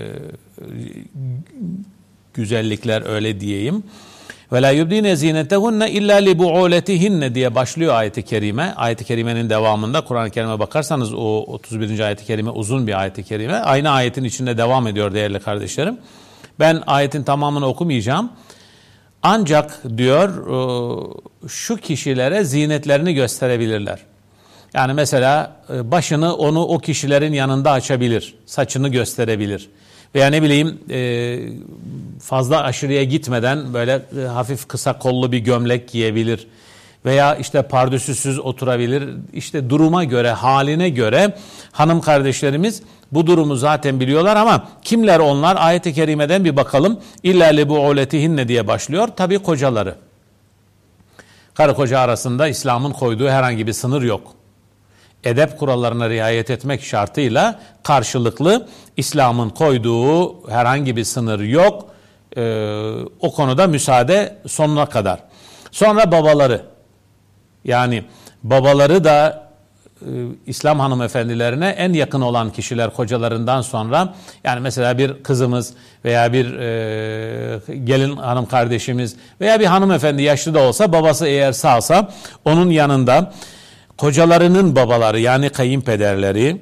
A: güzellikler öyle diyeyim. Ve la yubdine zinetehunne illa li bu'uletihinne diye başlıyor ayeti kerime. Ayeti kerimenin devamında Kur'an-ı Kerim'e bakarsanız o 31. ayeti kerime uzun bir ayeti kerime. Aynı ayetin içinde devam ediyor değerli kardeşlerim. Ben ayetin tamamını okumayacağım. Ancak diyor e, şu kişilere zinetlerini gösterebilirler. Yani mesela e, başını onu o kişilerin yanında açabilir, saçını gösterebilir. Veya ne bileyim e, fazla aşırıya gitmeden böyle hafif kısa kollu bir gömlek giyebilir. Veya işte pardüsüsüz oturabilir. İşte duruma göre, haline göre hanım kardeşlerimiz bu durumu zaten biliyorlar ama kimler onlar? Ayet-i kerimeden bir bakalım. İlla li bu'uletihinne diye başlıyor. Tabi kocaları. Karı koca arasında İslam'ın koyduğu herhangi bir sınır yok. Edep kurallarına riayet etmek şartıyla karşılıklı İslam'ın koyduğu herhangi bir sınır yok. Ee, o konuda müsaade sonuna kadar. Sonra babaları. Yani babaları da e, İslam hanımefendilerine en yakın olan kişiler kocalarından sonra yani mesela bir kızımız veya bir e, gelin hanım kardeşimiz veya bir hanımefendi yaşlı da olsa babası eğer sağsa onun yanında kocalarının babaları yani kayınpederleri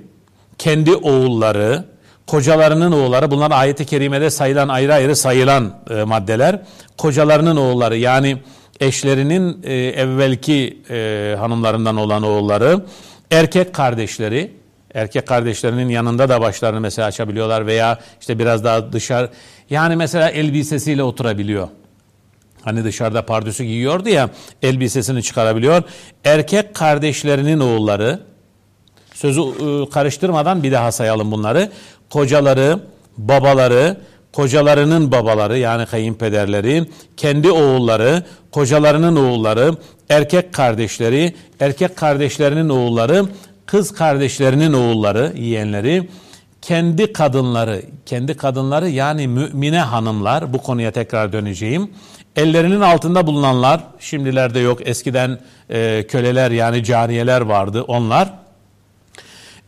A: kendi oğulları kocalarının oğulları bunlar ayeti kerimede sayılan ayrı ayrı sayılan e, maddeler kocalarının oğulları yani eşlerinin e, evvelki e, hanımlarından olan oğulları Erkek kardeşleri, erkek kardeşlerinin yanında da başlarını mesela açabiliyorlar veya işte biraz daha dışarı yani mesela elbisesiyle oturabiliyor. Hani dışarıda pardüsü giyiyordu ya elbisesini çıkarabiliyor. Erkek kardeşlerinin oğulları sözü ıı, karıştırmadan bir daha sayalım bunları. Kocaları, babaları, kocalarının babaları yani kayınpederleri, kendi oğulları, kocalarının oğulları, erkek kardeşleri, erkek kardeşlerinin oğulları, kız kardeşlerinin oğulları, yeğenleri, kendi kadınları, kendi kadınları yani mümine hanımlar, bu konuya tekrar döneceğim. Ellerinin altında bulunanlar, şimdilerde yok eskiden e, köleler yani cariyeler vardı onlar.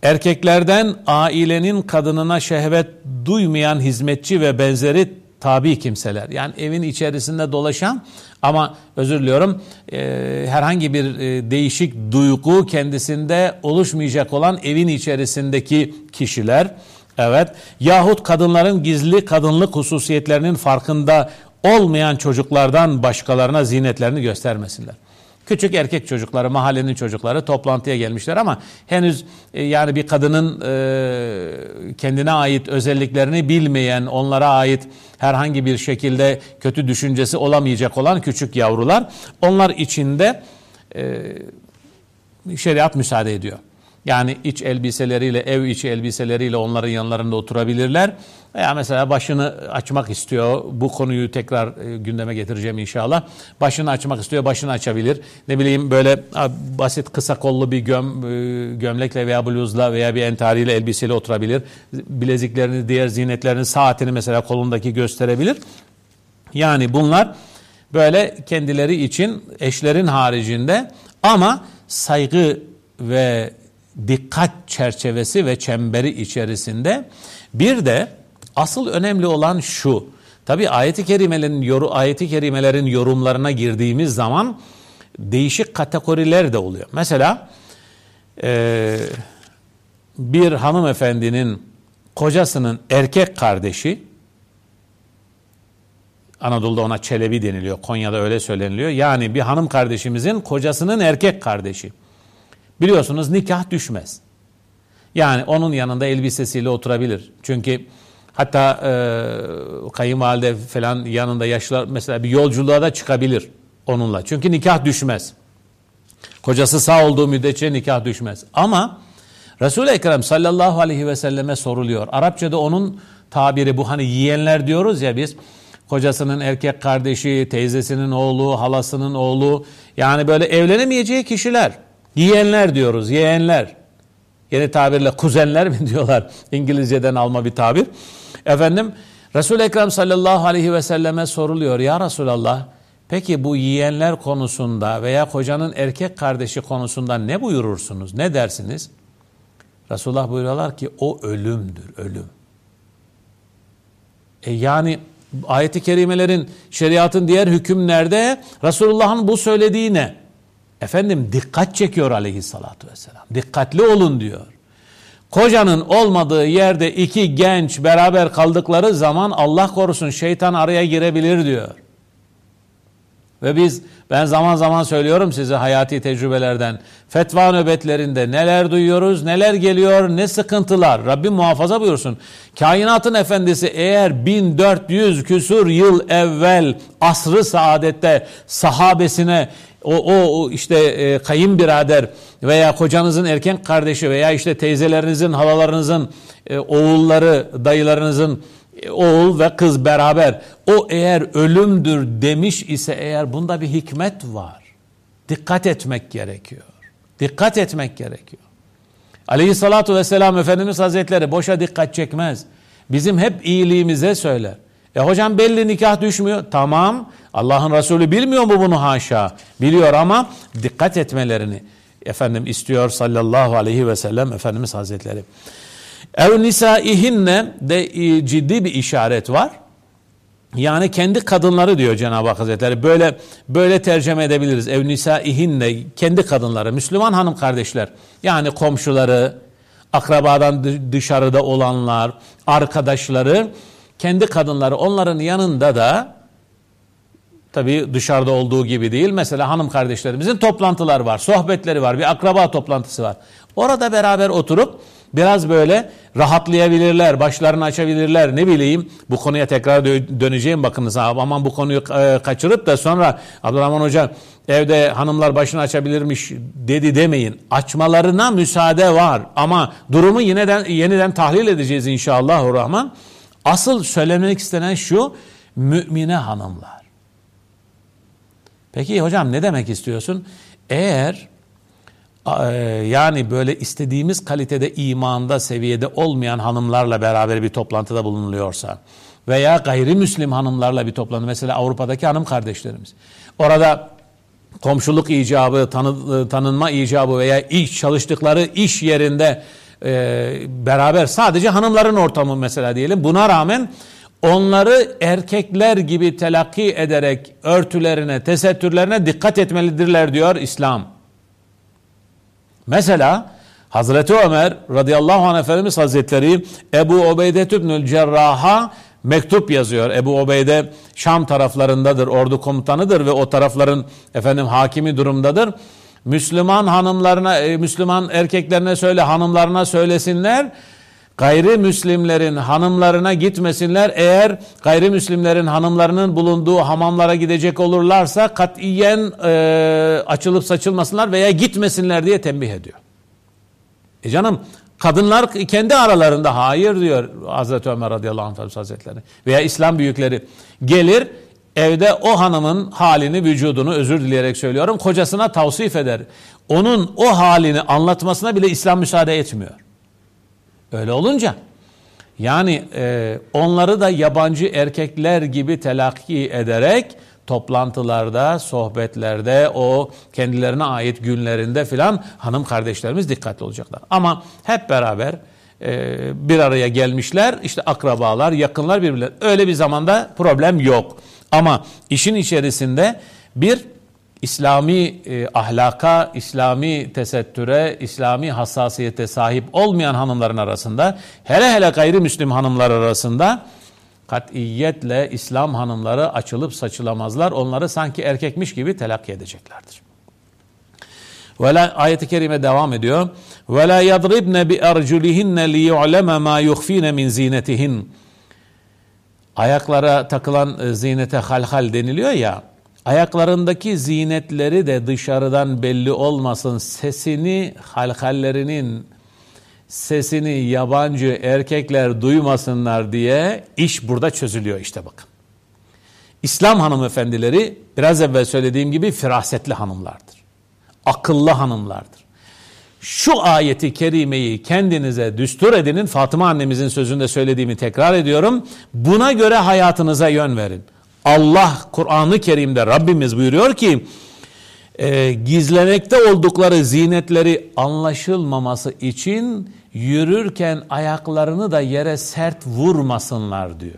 A: Erkeklerden ailenin kadınına şehvet duymayan hizmetçi ve benzeri tabi kimseler. Yani evin içerisinde dolaşan ama özür diliyorum e, herhangi bir e, değişik duygu kendisinde oluşmayacak olan evin içerisindeki kişiler. Evet yahut kadınların gizli kadınlık hususiyetlerinin farkında olmayan çocuklardan başkalarına zinetlerini göstermesinler. Küçük erkek çocukları, mahallenin çocukları toplantıya gelmişler ama henüz e, yani bir kadının e, kendine ait özelliklerini bilmeyen, onlara ait herhangi bir şekilde kötü düşüncesi olamayacak olan küçük yavrular. Onlar içinde e, şeriat müsaade ediyor. Yani iç elbiseleriyle, ev içi elbiseleriyle onların yanlarında oturabilirler. Veya mesela başını açmak istiyor. Bu konuyu tekrar e, gündeme getireceğim inşallah. Başını açmak istiyor, başını açabilir. Ne bileyim böyle basit kısa kollu bir göm, e, gömlekle veya bluzla veya bir entariyle elbiseyle oturabilir. Bileziklerini, diğer zinetlerini, saatini mesela kolundaki gösterebilir. Yani bunlar böyle kendileri için eşlerin haricinde ama saygı ve dikkat çerçevesi ve çemberi içerisinde bir de asıl önemli olan şu. Tabi ayeti kerimelerin yoru ayeti kerimelerin yorumlarına girdiğimiz zaman değişik kategoriler de oluyor. Mesela e, bir hanımefendinin kocasının erkek kardeşi Anadolu'da ona çelebi deniliyor. Konya'da öyle söyleniliyor. Yani bir hanım kardeşimizin kocasının erkek kardeşi. Biliyorsunuz nikah düşmez. Yani onun yanında elbisesiyle oturabilir. Çünkü hatta e, kayınvalide falan yanında yaşlılar mesela bir yolculuğa da çıkabilir onunla. Çünkü nikah düşmez. Kocası sağ olduğu müddetçe nikah düşmez. Ama Resul-i Ekrem sallallahu aleyhi ve selleme soruluyor. Arapçada onun tabiri bu hani yiyenler diyoruz ya biz. Kocasının erkek kardeşi, teyzesinin oğlu, halasının oğlu. Yani böyle evlenemeyeceği kişiler. Yiyenler diyoruz, yeğenler. Yeni tabirle kuzenler mi diyorlar? İngilizceden alma bir tabir. Efendim Resul-i Ekrem sallallahu aleyhi ve selleme soruluyor. Ya Resulallah peki bu yiyenler konusunda veya kocanın erkek kardeşi konusunda ne buyurursunuz? Ne dersiniz? Resulullah buyuruyorlar ki o ölümdür, ölüm. E yani ayeti kerimelerin, şeriatın diğer hükümlerde Resulullah'ın bu söylediği ne? Efendim dikkat çekiyor aleyhissalatü vesselam. Dikkatli olun diyor. Kocanın olmadığı yerde iki genç beraber kaldıkları zaman Allah korusun şeytan araya girebilir diyor. Ve biz ben zaman zaman söylüyorum size hayati tecrübelerden. Fetva nöbetlerinde neler duyuyoruz, neler geliyor, ne sıkıntılar. Rabbim muhafaza buyursun. Kainatın efendisi eğer 1400 küsur yıl evvel asrı saadette sahabesine o, o, işte e, kayınbirader veya kocanızın erkek kardeşi veya işte teyzelerinizin, halalarınızın, e, oğulları, dayılarınızın oğul ve kız beraber o eğer ölümdür demiş ise eğer bunda bir hikmet var. Dikkat etmek gerekiyor. Dikkat etmek gerekiyor. Aleyhissalatu vesselam Efendimiz Hazretleri boşa dikkat çekmez. Bizim hep iyiliğimize söyler. E hocam belli nikah düşmüyor. Tamam. Allah'ın Resulü bilmiyor mu bunu haşa? Biliyor ama dikkat etmelerini efendim istiyor sallallahu aleyhi ve sellem Efendimiz Hazretleri. Ev nisaihinne de ciddi bir işaret var. Yani kendi kadınları diyor Cenab-ı Hak Hazretleri. Böyle böyle tercüme edebiliriz. Ev nisaihinne kendi kadınları, Müslüman hanım kardeşler. Yani komşuları, akrabadan dışarıda olanlar, arkadaşları, kendi kadınları onların yanında da tabii dışarıda olduğu gibi değil. Mesela hanım kardeşlerimizin toplantılar var, sohbetleri var, bir akraba toplantısı var. Orada beraber oturup biraz böyle rahatlayabilirler, başlarını açabilirler ne bileyim. Bu konuya tekrar döneceğim bakınız aman bu konuyu e, kaçırıp da sonra Abdurrahman Hoca evde hanımlar başını açabilirmiş dedi demeyin. Açmalarına müsaade var ama durumu yeniden yeniden tahlil edeceğiz inşallah Rahman. Asıl söylemek istenen şu mümine hanımlar. Peki hocam ne demek istiyorsun? Eğer e, yani böyle istediğimiz kalitede imanda seviyede olmayan hanımlarla beraber bir toplantıda bulunuluyorsa veya gayrimüslim hanımlarla bir toplantı mesela Avrupa'daki hanım kardeşlerimiz orada komşuluk icabı tanı, tanınma icabı veya iş çalıştıkları iş yerinde e, beraber sadece hanımların ortamı mesela diyelim buna rağmen onları erkekler gibi telakki ederek örtülerine, tesettürlerine dikkat etmelidirler diyor İslam. Mesela Hazreti Ömer radıyallahu anh Efendimiz Hazretleri Ebu Ubeyde tübnül Cerrah'a mektup yazıyor. Ebu Ubeyde Şam taraflarındadır, ordu komutanıdır ve o tarafların efendim hakimi durumdadır. Müslüman hanımlarına, e, Müslüman erkeklerine söyle, hanımlarına söylesinler. Gayrimüslimlerin hanımlarına gitmesinler. Eğer gayrimüslimlerin hanımlarının bulunduğu hamamlara gidecek olurlarsa katiyen e, açılıp saçılmasınlar veya gitmesinler diye tembih ediyor. E canım kadınlar kendi aralarında hayır diyor Hazreti Ömer radıyallahu anh hazretleri veya İslam büyükleri gelir evde o hanımın halini, vücudunu özür dileyerek söylüyorum kocasına tavsif eder. Onun o halini anlatmasına bile İslam müsaade etmiyor. Öyle olunca yani e, onları da yabancı erkekler gibi telakki ederek toplantılarda, sohbetlerde, o kendilerine ait günlerinde filan hanım kardeşlerimiz dikkatli olacaklar. Ama hep beraber e, bir araya gelmişler, işte akrabalar, yakınlar birbirleri. Öyle bir zamanda problem yok. Ama işin içerisinde bir İslami e, ahlaka, İslami tesettüre, İslami hassasiyete sahip olmayan hanımların arasında, hele hele gayrimüslim hanımlar arasında katiyetle İslam hanımları açılıp saçılamazlar. Onları sanki erkekmiş gibi telakki edeceklerdir. Ve la ayeti kerime devam ediyor. Ve la yadribne bi erculihinne li yu'leme ma yukhfine min zinetihin. Ayaklara takılan e, zinete halhal deniliyor ya. Ayaklarındaki zinetleri de dışarıdan belli olmasın. Sesini halhallerinin sesini yabancı erkekler duymasınlar diye iş burada çözülüyor işte bakın. İslam hanımefendileri biraz evvel söylediğim gibi firasetli hanımlardır. Akıllı hanımlardır. Şu ayeti kerimeyi kendinize düstur edinin. Fatıma annemizin sözünde söylediğimi tekrar ediyorum. Buna göre hayatınıza yön verin. Allah Kur'an-ı Kerim'de Rabbimiz buyuruyor ki e, gizlemekte oldukları zinetleri anlaşılmaması için yürürken ayaklarını da yere sert vurmasınlar diyor.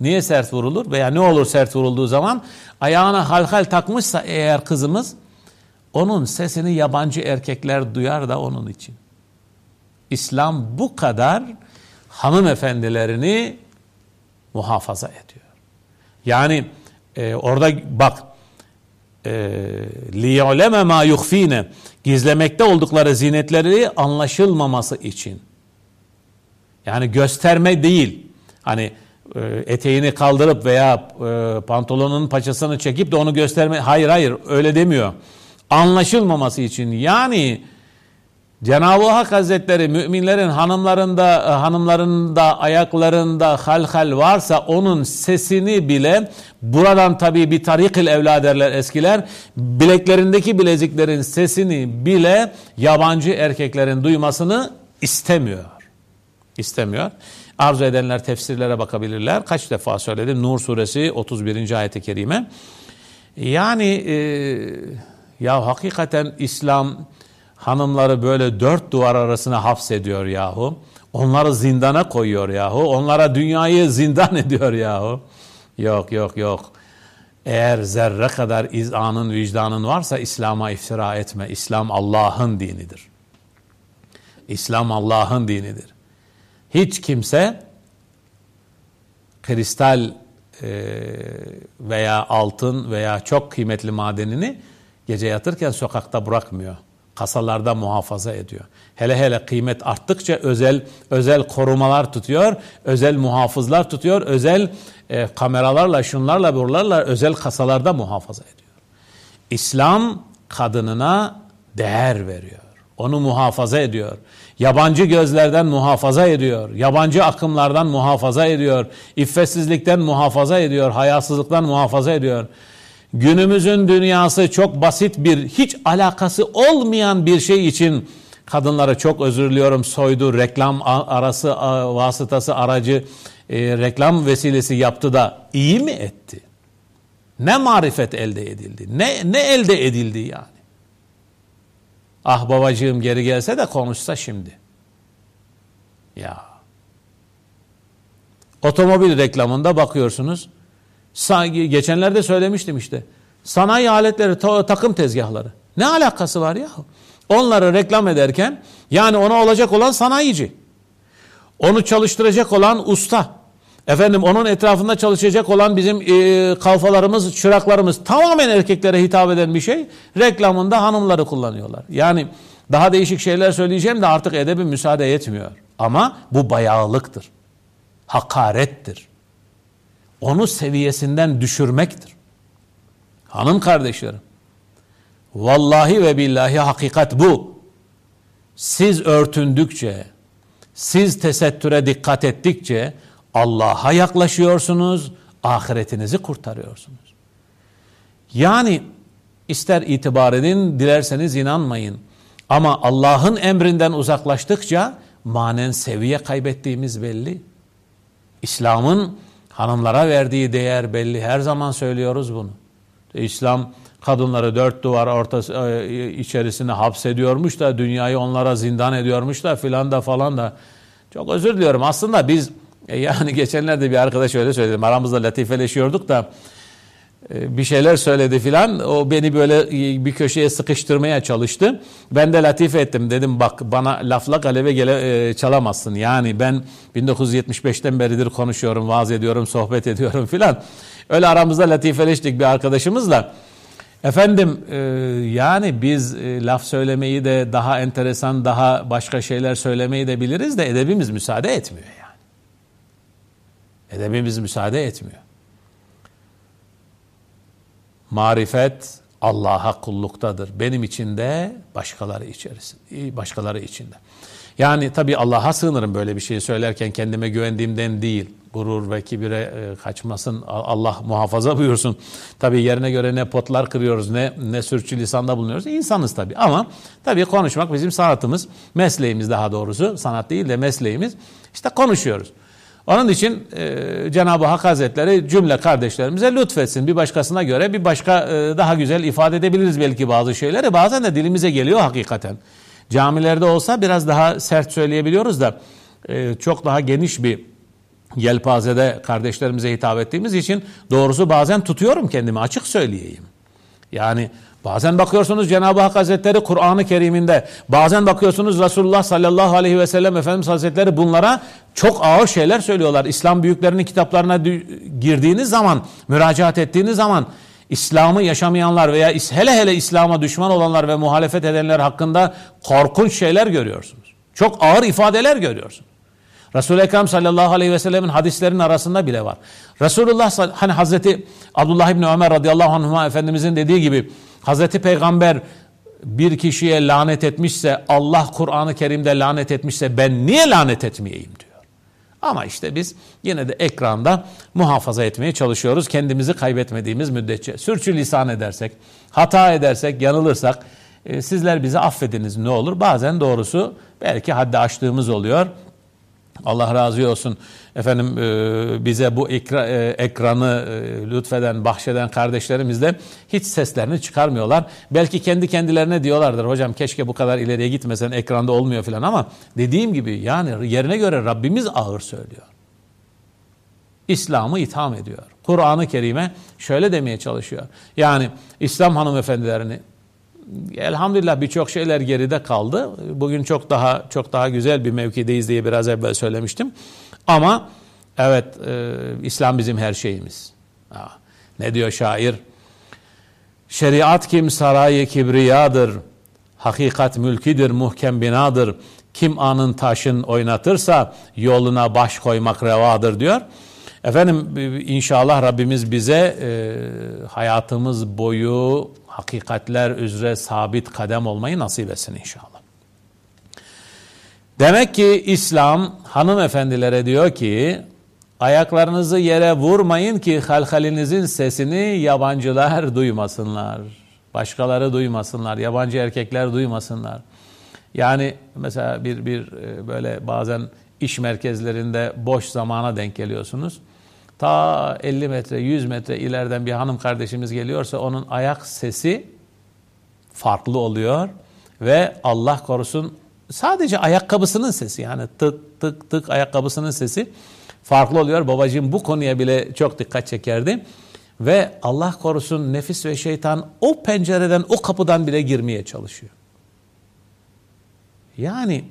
A: Niye sert vurulur veya ne olur sert vurulduğu zaman ayağına halhal takmışsa eğer kızımız onun sesini yabancı erkekler duyar da onun için. İslam bu kadar hanımefendilerini muhafaza ediyor. Yani e, orada bak liya'leme ma yukhfine gizlemekte oldukları zinetleri anlaşılmaması için. Yani gösterme değil. Hani e, eteğini kaldırıp veya e, pantolonun paçasını çekip de onu gösterme. Hayır hayır öyle demiyor. Anlaşılmaması için. Yani Cenab-ı Hak Hazretleri müminlerin hanımlarında e, hanımlarında ayaklarında halhal varsa onun sesini bile buradan tabii bir tarikil evla derler eskiler bileklerindeki bileziklerin sesini bile yabancı erkeklerin duymasını istemiyor. İstemiyor. Arzu edenler tefsirlere bakabilirler. Kaç defa söyledim. Nur suresi 31. ayeti kerime. Yani e, ya hakikaten İslam hanımları böyle dört duvar arasına hapsediyor yahu. Onları zindana koyuyor yahu. Onlara dünyayı zindan ediyor yahu. Yok yok yok. Eğer zerre kadar izanın, vicdanın varsa İslam'a iftira etme. İslam Allah'ın dinidir. İslam Allah'ın dinidir. Hiç kimse kristal veya altın veya çok kıymetli madenini gece yatırken sokakta bırakmıyor kasalarda muhafaza ediyor. Hele hele kıymet arttıkça özel özel korumalar tutuyor, özel muhafızlar tutuyor, özel e, kameralarla, şunlarla, buralarla özel kasalarda muhafaza ediyor. İslam kadınına değer veriyor. Onu muhafaza ediyor. Yabancı gözlerden muhafaza ediyor. Yabancı akımlardan muhafaza ediyor. İffetsizlikten muhafaza ediyor. Hayasızlıktan muhafaza ediyor. Günümüzün dünyası çok basit bir, hiç alakası olmayan bir şey için kadınları çok özür diliyorum soydu, reklam arası vasıtası aracı e, reklam vesilesi yaptı da iyi mi etti? Ne marifet elde edildi? Ne, ne elde edildi yani? Ah babacığım geri gelse de konuşsa şimdi. Ya. Otomobil reklamında bakıyorsunuz geçenlerde söylemiştim işte. Sanayi aletleri, takım tezgahları. Ne alakası var ya? Onları reklam ederken yani ona olacak olan sanayici. Onu çalıştıracak olan usta. Efendim onun etrafında çalışacak olan bizim e, kalfalarımız, çıraklarımız tamamen erkeklere hitap eden bir şey. Reklamında hanımları kullanıyorlar. Yani daha değişik şeyler söyleyeceğim de artık edebi müsaade etmiyor. Ama bu bayağılıktır. Hakarettir onu seviyesinden düşürmektir. Hanım kardeşlerim, vallahi ve billahi hakikat bu. Siz örtündükçe, siz tesettüre dikkat ettikçe Allah'a yaklaşıyorsunuz, ahiretinizi kurtarıyorsunuz. Yani ister itibar edin, dilerseniz inanmayın. Ama Allah'ın emrinden uzaklaştıkça manen seviye kaybettiğimiz belli. İslam'ın Hanımlara verdiği değer belli. Her zaman söylüyoruz bunu. İslam kadınları dört duvar ortası e, içerisine hapsediyormuş da dünyayı onlara zindan ediyormuş da filan da falan da. Çok özür diliyorum. Aslında biz e, yani geçenlerde bir arkadaş öyle söyledim. Aramızda latifeleşiyorduk da bir şeyler söyledi filan. O beni böyle e, bir köşeye sıkıştırmaya çalıştı. Ben de latife ettim. Dedim bak bana lafla galebe gele, e, çalamazsın. Yani ben 1975'ten beridir konuşuyorum, vaaz ediyorum, sohbet ediyorum filan. Öyle aramızda latifeleştik bir arkadaşımızla. Efendim e, yani biz e, laf söylemeyi de daha enteresan, daha başka şeyler söylemeyi de biliriz de edebimiz müsaade etmiyor yani. Edebimiz müsaade etmiyor. Marifet Allah'a kulluktadır. Benim içinde, başkaları içerisinde, başkaları içinde. Yani tabii Allah'a sığınırım böyle bir şey söylerken kendime güvendiğimden değil. Gurur ve kibire e, kaçmasın. Allah muhafaza buyursun. Tabii yerine göre ne potlar kırıyoruz ne ne sürçülisanda bulunuyoruz. İnsanız tabii ama tabii konuşmak bizim sanatımız, mesleğimiz daha doğrusu. Sanat değil de mesleğimiz. İşte konuşuyoruz. Onun için e, Cenab-ı Hak Hazretleri cümle kardeşlerimize lütfetsin. Bir başkasına göre bir başka e, daha güzel ifade edebiliriz belki bazı şeyleri. Bazen de dilimize geliyor hakikaten. Camilerde olsa biraz daha sert söyleyebiliyoruz da e, çok daha geniş bir yelpazede kardeşlerimize hitap ettiğimiz için doğrusu bazen tutuyorum kendimi açık söyleyeyim. Yani bazen bakıyorsunuz Cenab-ı Hak Hazretleri Kur'an-ı Kerim'inde, bazen bakıyorsunuz Resulullah sallallahu aleyhi ve sellem Efendimiz Hazretleri bunlara çok ağır şeyler söylüyorlar. İslam büyüklerinin kitaplarına girdiğiniz zaman, müracaat ettiğiniz zaman İslam'ı yaşamayanlar veya hele hele İslam'a düşman olanlar ve muhalefet edenler hakkında korkunç şeyler görüyorsunuz. Çok ağır ifadeler görüyorsunuz. Resul-i Ekrem sallallahu aleyhi ve sellemin hadislerinin arasında bile var. Resulullah hani Hazreti Abdullah İbni Ömer radıyallahu anhuma Efendimizin dediği gibi Hazreti Peygamber bir kişiye lanet etmişse Allah Kur'an-ı Kerim'de lanet etmişse ben niye lanet etmeyeyim diyor. Ama işte biz yine de ekranda muhafaza etmeye çalışıyoruz. Kendimizi kaybetmediğimiz müddetçe. Sürçülisan edersek, hata edersek, yanılırsak e, sizler bizi affediniz ne olur. Bazen doğrusu belki haddi aştığımız oluyor. Allah razı olsun efendim e, bize bu ekra, e, ekranı e, lütfeden, bahşeden kardeşlerimiz de hiç seslerini çıkarmıyorlar. Belki kendi kendilerine diyorlardır hocam keşke bu kadar ileriye gitmesen ekranda olmuyor falan ama dediğim gibi yani yerine göre Rabbimiz ağır söylüyor. İslam'ı itham ediyor. Kur'an-ı Kerim'e şöyle demeye çalışıyor. Yani İslam hanımefendilerini elhamdülillah birçok şeyler geride kaldı. Bugün çok daha çok daha güzel bir mevkideyiz diye biraz evvel söylemiştim. Ama evet e, İslam bizim her şeyimiz. Ha, ne diyor şair? Şeriat kim sarayı kibriyadır. Hakikat mülkidir, muhkem binadır. Kim anın taşın oynatırsa yoluna baş koymak revadır diyor. Efendim inşallah Rabbimiz bize e, hayatımız boyu hakikatler üzere sabit kadem olmayı nasip etsin inşallah. Demek ki İslam hanımefendilere diyor ki ayaklarınızı yere vurmayın ki halhalinizin sesini yabancılar duymasınlar. Başkaları duymasınlar, yabancı erkekler duymasınlar. Yani mesela bir bir e, böyle bazen iş merkezlerinde boş zamana denk geliyorsunuz ta 50 metre 100 metre ileriden bir hanım kardeşimiz geliyorsa onun ayak sesi farklı oluyor ve Allah korusun sadece ayakkabısının sesi yani tık tık tık ayakkabısının sesi farklı oluyor. Babacığım bu konuya bile çok dikkat çekerdi. Ve Allah korusun nefis ve şeytan o pencereden o kapıdan bile girmeye çalışıyor. Yani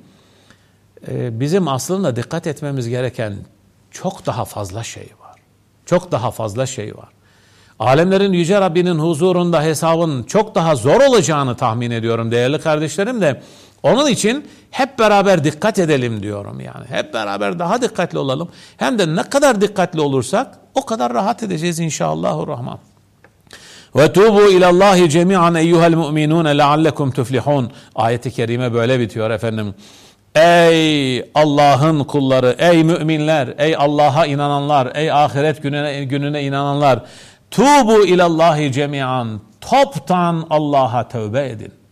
A: e, bizim aslında dikkat etmemiz gereken çok daha fazla şey var. Çok daha fazla şey var. Alemlerin Yüce Rabbinin huzurunda hesabın çok daha zor olacağını tahmin ediyorum değerli kardeşlerim de. Onun için hep beraber dikkat edelim diyorum yani. Hep beraber daha dikkatli olalım. Hem de ne kadar dikkatli olursak o kadar rahat edeceğiz inşallahurrahman. Ve tubu ilallahi cemi'an eyyuhel mu'minun leallekum tuflihun. Ayeti kerime böyle bitiyor efendim. Ey Allah'ın kulları, ey müminler, ey Allah'a inananlar, ey ahiret gününe, gününe inananlar. Tubu ilallahi cemiyan. Toptan Allah'a tövbe edin.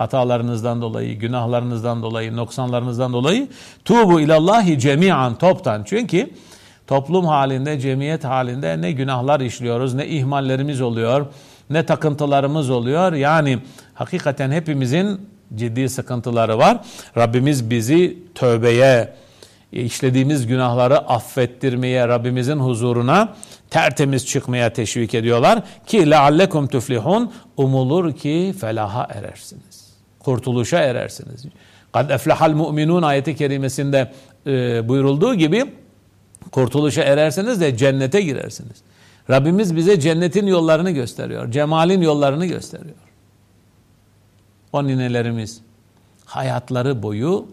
A: Hatalarınızdan dolayı, günahlarınızdan dolayı, noksanlarınızdan dolayı tubu ilallahi cemiyan toptan. Çünkü toplum halinde, cemiyet halinde ne günahlar işliyoruz, ne ihmallerimiz oluyor, ne takıntılarımız oluyor. Yani hakikaten hepimizin ciddi sıkıntıları var. Rabbimiz bizi tövbeye, işlediğimiz günahları affettirmeye, Rabbimizin huzuruna tertemiz çıkmaya teşvik ediyorlar ki leallekum tuflihun umulur ki felaha erersiniz. Kurtuluşa erersiniz. Kad eflehal mu'minun ayeti kerimesinde e, buyurulduğu gibi kurtuluşa erersiniz de cennete girersiniz. Rabbimiz bize cennetin yollarını gösteriyor. Cemalin yollarını gösteriyor. O ninelerimiz hayatları boyu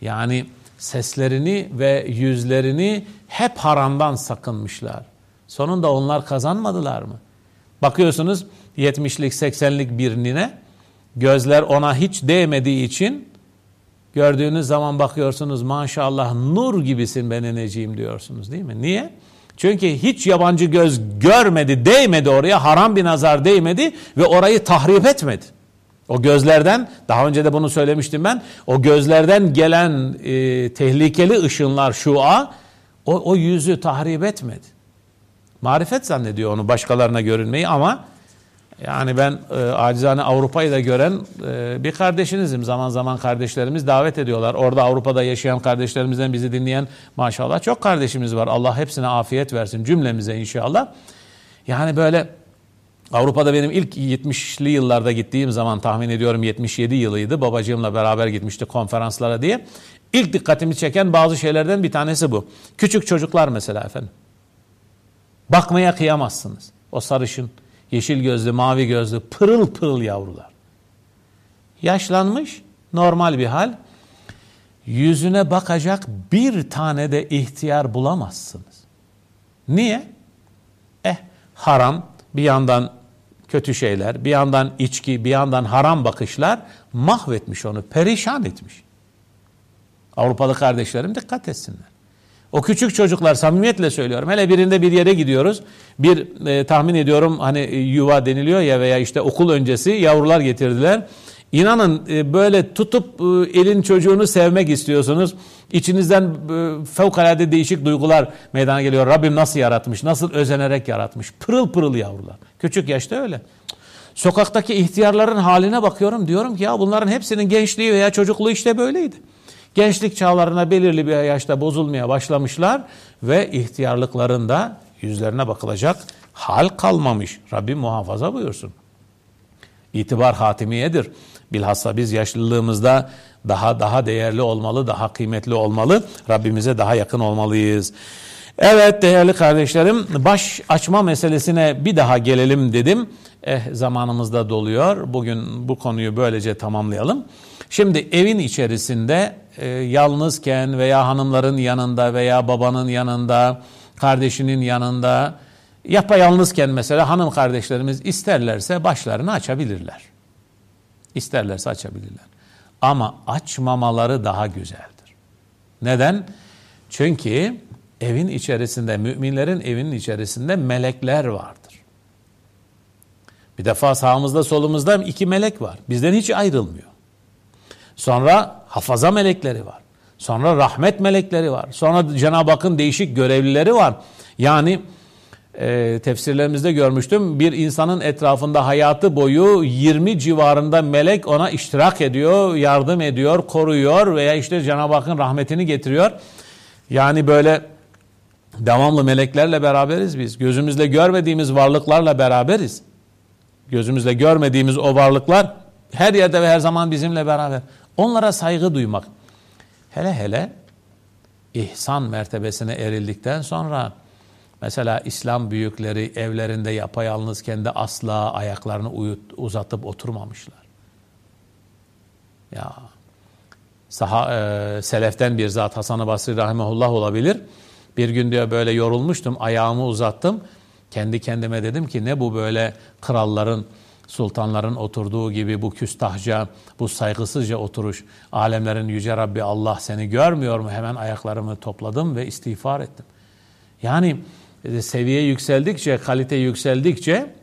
A: yani seslerini ve yüzlerini hep haramdan sakınmışlar. Sonunda onlar kazanmadılar mı? Bakıyorsunuz 70'lik 80'lik bir nine gözler ona hiç değmediği için gördüğünüz zaman bakıyorsunuz maşallah nur gibisin ben neneciğim diyorsunuz değil mi? Niye? Çünkü hiç yabancı göz görmedi, değmedi oraya, haram bir nazar değmedi ve orayı tahrip etmedi. O gözlerden, daha önce de bunu söylemiştim ben, o gözlerden gelen e, tehlikeli ışınlar, şua, o, o yüzü tahrip etmedi. Marifet zannediyor onu başkalarına görünmeyi ama yani ben e, acizane Avrupa'yı da gören e, bir kardeşinizim. Zaman zaman kardeşlerimiz davet ediyorlar. Orada Avrupa'da yaşayan kardeşlerimizden bizi dinleyen maşallah çok kardeşimiz var. Allah hepsine afiyet versin cümlemize inşallah. Yani böyle Avrupa'da benim ilk 70'li yıllarda gittiğim zaman tahmin ediyorum 77 yılıydı. Babacığımla beraber gitmişti konferanslara diye. İlk dikkatimi çeken bazı şeylerden bir tanesi bu. Küçük çocuklar mesela efendim. Bakmaya kıyamazsınız. O sarışın, yeşil gözlü, mavi gözlü, pırıl pırıl yavrular. Yaşlanmış, normal bir hal. Yüzüne bakacak bir tane de ihtiyar bulamazsınız. Niye? Eh haram, bir yandan kötü şeyler, bir yandan içki, bir yandan haram bakışlar mahvetmiş onu, perişan etmiş. Avrupalı kardeşlerim dikkat etsinler. O küçük çocuklar samimiyetle söylüyorum. Hele birinde bir yere gidiyoruz. Bir e, tahmin ediyorum hani e, yuva deniliyor ya veya işte okul öncesi yavrular getirdiler. İnanın e, böyle tutup e, elin çocuğunu sevmek istiyorsunuz. İçinizden e, fevkalade değişik duygular meydana geliyor. Rabbim nasıl yaratmış, nasıl özenerek yaratmış. Pırıl pırıl yavrular. Küçük yaşta öyle. Sokaktaki ihtiyarların haline bakıyorum. Diyorum ki ya bunların hepsinin gençliği veya çocukluğu işte böyleydi. Gençlik çağlarına belirli bir yaşta bozulmaya başlamışlar ve ihtiyarlıklarında yüzlerine bakılacak hal kalmamış. Rabbim muhafaza buyursun. İtibar hatimiyedir. Bilhassa biz yaşlılığımızda daha daha değerli olmalı, daha kıymetli olmalı. Rabbimize daha yakın olmalıyız. Evet değerli kardeşlerim baş açma meselesine bir daha gelelim dedim. Eh zamanımız da doluyor. Bugün bu konuyu böylece tamamlayalım. Şimdi evin içerisinde e, yalnızken veya hanımların yanında veya babanın yanında, kardeşinin yanında yapayalnızken mesela hanım kardeşlerimiz isterlerse başlarını açabilirler. İsterlerse açabilirler. Ama açmamaları daha güzeldir. Neden? Çünkü evin içerisinde, müminlerin evinin içerisinde melekler vardır. Bir defa sağımızda solumuzda iki melek var. Bizden hiç ayrılmıyor. Sonra hafaza melekleri var. Sonra rahmet melekleri var. Sonra Cenab-ı Hakk'ın değişik görevlileri var. Yani e, tefsirlerimizde görmüştüm. Bir insanın etrafında hayatı boyu 20 civarında melek ona iştirak ediyor, yardım ediyor, koruyor veya işte Cenab-ı Hakk'ın rahmetini getiriyor. Yani böyle devamlı meleklerle beraberiz biz. Gözümüzle görmediğimiz varlıklarla beraberiz. Gözümüzle görmediğimiz o varlıklar her yerde ve her zaman bizimle beraber. Onlara saygı duymak. Hele hele ihsan mertebesine erildikten sonra mesela İslam büyükleri evlerinde yapayalnızken de asla ayaklarını uyut, uzatıp oturmamışlar. Ya saha, e, seleften bir zat Hasan-ı Basri rahimehullah olabilir. Bir gün diyor böyle yorulmuştum ayağımı uzattım. Kendi kendime dedim ki ne bu böyle kralların sultanların oturduğu gibi bu küstahca, bu saygısızca oturuş, alemlerin yüce Rabbi Allah seni görmüyor mu? Hemen ayaklarımı topladım ve istiğfar ettim. Yani e, seviye yükseldikçe, kalite yükseldikçe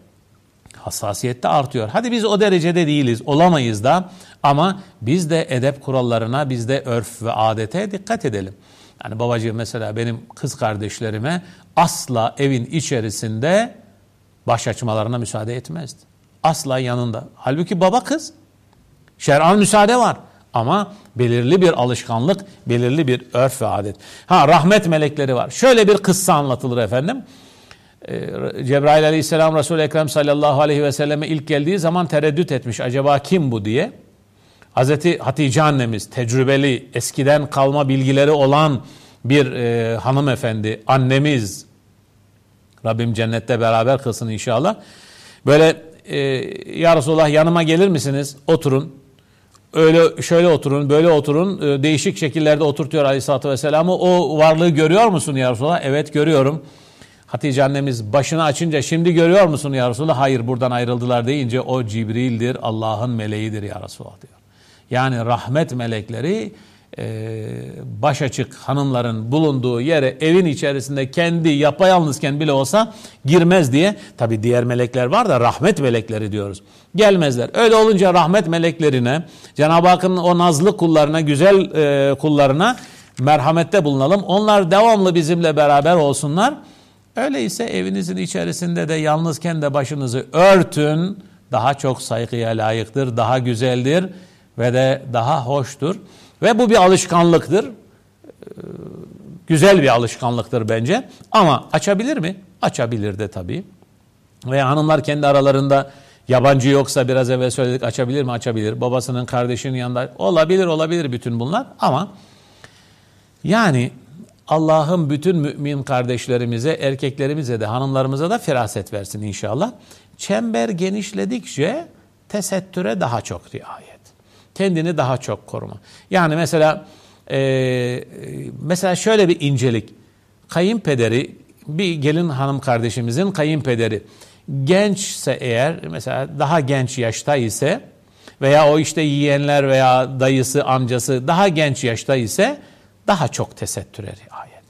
A: hassasiyet de artıyor. Hadi biz o derecede değiliz, olamayız da ama biz de edep kurallarına, biz de örf ve adete dikkat edelim. Yani babacığım mesela benim kız kardeşlerime asla evin içerisinde baş açmalarına müsaade etmezdi. Asla yanında. Halbuki baba kız. Şer'an müsaade var. Ama belirli bir alışkanlık, belirli bir örf ve adet. Ha rahmet melekleri var. Şöyle bir kıssa anlatılır efendim. e, Cebrail aleyhisselam Resul-i Ekrem sallallahu aleyhi ve selleme ilk geldiği zaman tereddüt etmiş. Acaba kim bu diye. Hazreti Hatice annemiz tecrübeli, eskiden kalma bilgileri olan bir e, hanımefendi, annemiz. Rabbim cennette beraber kılsın inşallah. Böyle e, ya Resulallah yanıma gelir misiniz? Oturun. Öyle şöyle oturun, böyle oturun. E, değişik şekillerde oturtuyor Aleyhisselatü Vesselam'ı. O varlığı görüyor musun ya Resulallah? Evet görüyorum. Hatice annemiz başını açınca şimdi görüyor musun ya Resulallah? Hayır buradan ayrıldılar deyince o Cibril'dir, Allah'ın meleğidir ya Resulallah diyor. Yani rahmet melekleri baş açık hanımların bulunduğu yere evin içerisinde kendi yapayalnızken bile olsa girmez diye tabi diğer melekler var da rahmet melekleri diyoruz. Gelmezler. Öyle olunca rahmet meleklerine Cenab-ı Hakk'ın o nazlı kullarına güzel e, kullarına merhamette bulunalım. Onlar devamlı bizimle beraber olsunlar. Öyleyse evinizin içerisinde de yalnızken de başınızı örtün. Daha çok saygıya layıktır, daha güzeldir ve de daha hoştur. Ve bu bir alışkanlıktır. Ee, güzel bir alışkanlıktır bence. Ama açabilir mi? Açabilir de tabii. Ve hanımlar kendi aralarında yabancı yoksa biraz evvel söyledik açabilir mi? Açabilir. Babasının kardeşinin yanında olabilir olabilir bütün bunlar ama yani Allah'ın bütün mümin kardeşlerimize, erkeklerimize de hanımlarımıza da feraset versin inşallah. Çember genişledikçe tesettüre daha çok riayet. Kendini daha çok koruma. Yani mesela e, mesela şöyle bir incelik. Kayınpederi bir gelin hanım kardeşimizin kayınpederi gençse eğer mesela daha genç yaşta ise veya o işte yiyenler veya dayısı amcası daha genç yaşta ise daha çok tesettüre riayet.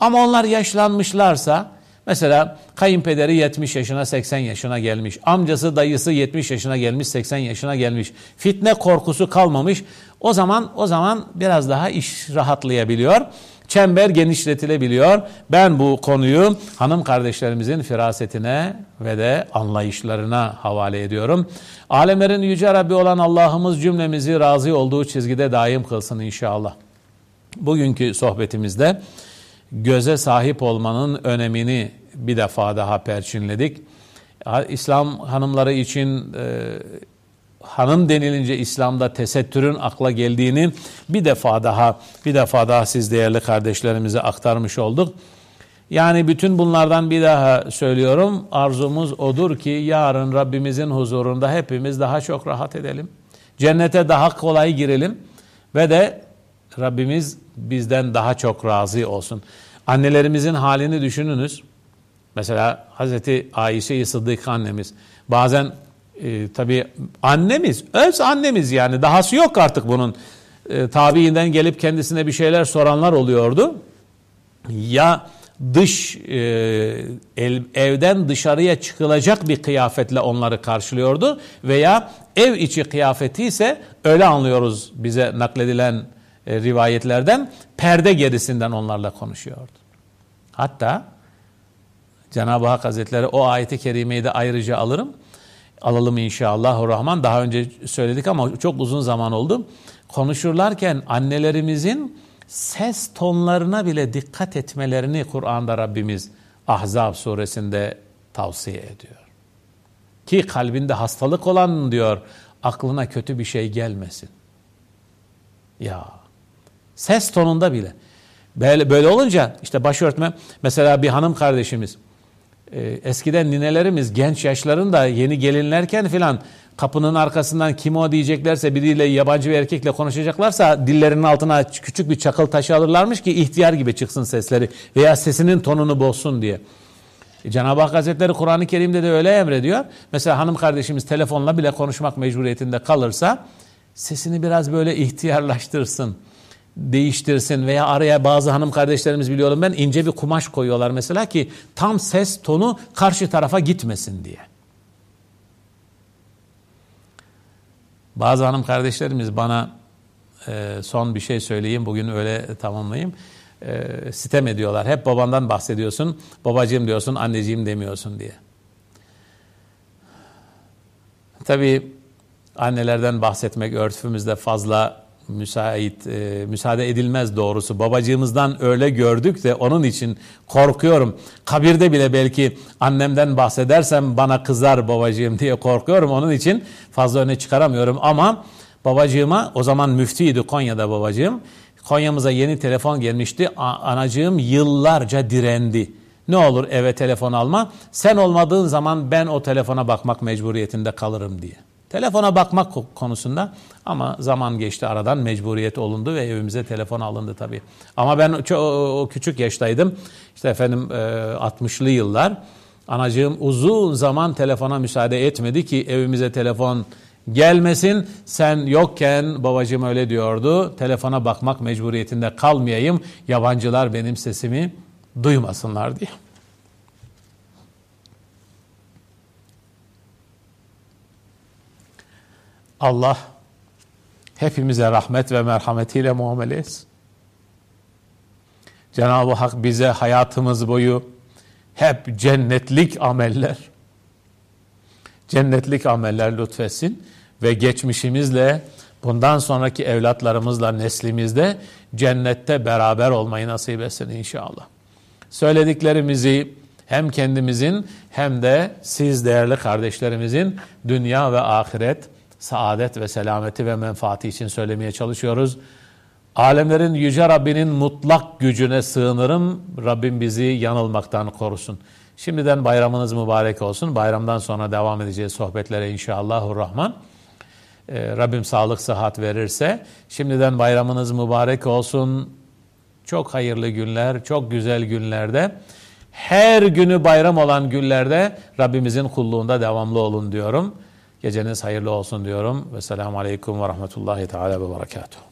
A: Ama onlar yaşlanmışlarsa Mesela kayınpederi 70 yaşına 80 yaşına gelmiş. Amcası dayısı 70 yaşına gelmiş 80 yaşına gelmiş. Fitne korkusu kalmamış. O zaman o zaman biraz daha iş rahatlayabiliyor. Çember genişletilebiliyor. Ben bu konuyu hanım kardeşlerimizin firasetine ve de anlayışlarına havale ediyorum. Alemlerin yüce Rabbi olan Allah'ımız cümlemizi razı olduğu çizgide daim kılsın inşallah. Bugünkü sohbetimizde göze sahip olmanın önemini bir defa daha perçinledik. İslam hanımları için e, hanım denilince İslam'da tesettürün akla geldiğini bir defa daha bir defa daha siz değerli kardeşlerimize aktarmış olduk. Yani bütün bunlardan bir daha söylüyorum. Arzumuz odur ki yarın Rabbimizin huzurunda hepimiz daha çok rahat edelim. Cennete daha kolay girelim ve de Rabbimiz bizden daha çok razı olsun. Annelerimizin halini düşününüz. Mesela Hazreti Ayşe-i Sıddık annemiz bazen e, tabii annemiz, öz annemiz yani dahası yok artık bunun. E, tabiinden gelip kendisine bir şeyler soranlar oluyordu. Ya dış e, evden dışarıya çıkılacak bir kıyafetle onları karşılıyordu veya ev içi kıyafeti ise öyle anlıyoruz bize nakledilen e, rivayetlerden perde gerisinden onlarla konuşuyordu. Hatta Cenab-ı Hak Hazretleri o ayeti kerimeyi de ayrıca alırım. Alalım inşallah. Rahman daha önce söyledik ama çok uzun zaman oldu. Konuşurlarken annelerimizin ses tonlarına bile dikkat etmelerini Kur'an'da Rabbimiz Ahzab suresinde tavsiye ediyor. Ki kalbinde hastalık olan diyor aklına kötü bir şey gelmesin. Ya Ses tonunda bile. Böyle, böyle olunca işte başörtme mesela bir hanım kardeşimiz e, eskiden ninelerimiz genç yaşlarında yeni gelinlerken filan kapının arkasından kim o diyeceklerse biriyle yabancı bir erkekle konuşacaklarsa dillerinin altına küçük bir çakıl taşı alırlarmış ki ihtiyar gibi çıksın sesleri veya sesinin tonunu bozsun diye. E, Cenab-ı Hak Hazretleri Kur'an-ı Kerim'de de öyle emrediyor. Mesela hanım kardeşimiz telefonla bile konuşmak mecburiyetinde kalırsa sesini biraz böyle ihtiyarlaştırsın değiştirsin veya araya bazı hanım kardeşlerimiz biliyorum ben ince bir kumaş koyuyorlar mesela ki tam ses tonu karşı tarafa gitmesin diye. Bazı hanım kardeşlerimiz bana e, son bir şey söyleyeyim bugün öyle tamamlayayım. E, sitem ediyorlar. Hep babandan bahsediyorsun. Babacığım diyorsun, anneciğim demiyorsun diye. Tabii annelerden bahsetmek örfümüzde fazla müsait e, müsaade edilmez doğrusu. Babacığımızdan öyle gördük de onun için korkuyorum. Kabirde bile belki annemden bahsedersem bana kızar babacığım diye korkuyorum. Onun için fazla öne çıkaramıyorum ama babacığıma o zaman müftiydi Konya'da babacığım. Konya'mıza yeni telefon gelmişti. Anacığım yıllarca direndi. Ne olur eve telefon alma. Sen olmadığın zaman ben o telefona bakmak mecburiyetinde kalırım diye. Telefona bakmak konusunda ama zaman geçti aradan mecburiyet olundu ve evimize telefon alındı tabii. Ama ben o küçük yaştaydım. İşte efendim 60'lı yıllar. Anacığım uzun zaman telefona müsaade etmedi ki evimize telefon gelmesin. Sen yokken babacığım öyle diyordu. Telefona bakmak mecburiyetinde kalmayayım. Yabancılar benim sesimi duymasınlar diye. Allah hepimize rahmet ve merhametiyle muamele etsin. Cenab-ı Hak bize hayatımız boyu hep cennetlik ameller, cennetlik ameller lütfetsin ve geçmişimizle bundan sonraki evlatlarımızla neslimizde cennette beraber olmayı nasip etsin inşallah. Söylediklerimizi hem kendimizin hem de siz değerli kardeşlerimizin dünya ve ahiret saadet ve selameti ve menfaati için söylemeye çalışıyoruz. Alemlerin Yüce Rabbinin mutlak gücüne sığınırım. Rabbim bizi yanılmaktan korusun. Şimdiden bayramınız mübarek olsun. Bayramdan sonra devam edeceğiz sohbetlere inşallahurrahman. Ee, Rabbim sağlık, sıhhat verirse. Şimdiden bayramınız mübarek olsun. Çok hayırlı günler, çok güzel günlerde. Her günü bayram olan günlerde Rabbimizin kulluğunda devamlı olun diyorum. Geceniz hayırlı olsun diyorum. Ve selamu aleyküm ve rahmetullahi teala ve berekatuhu.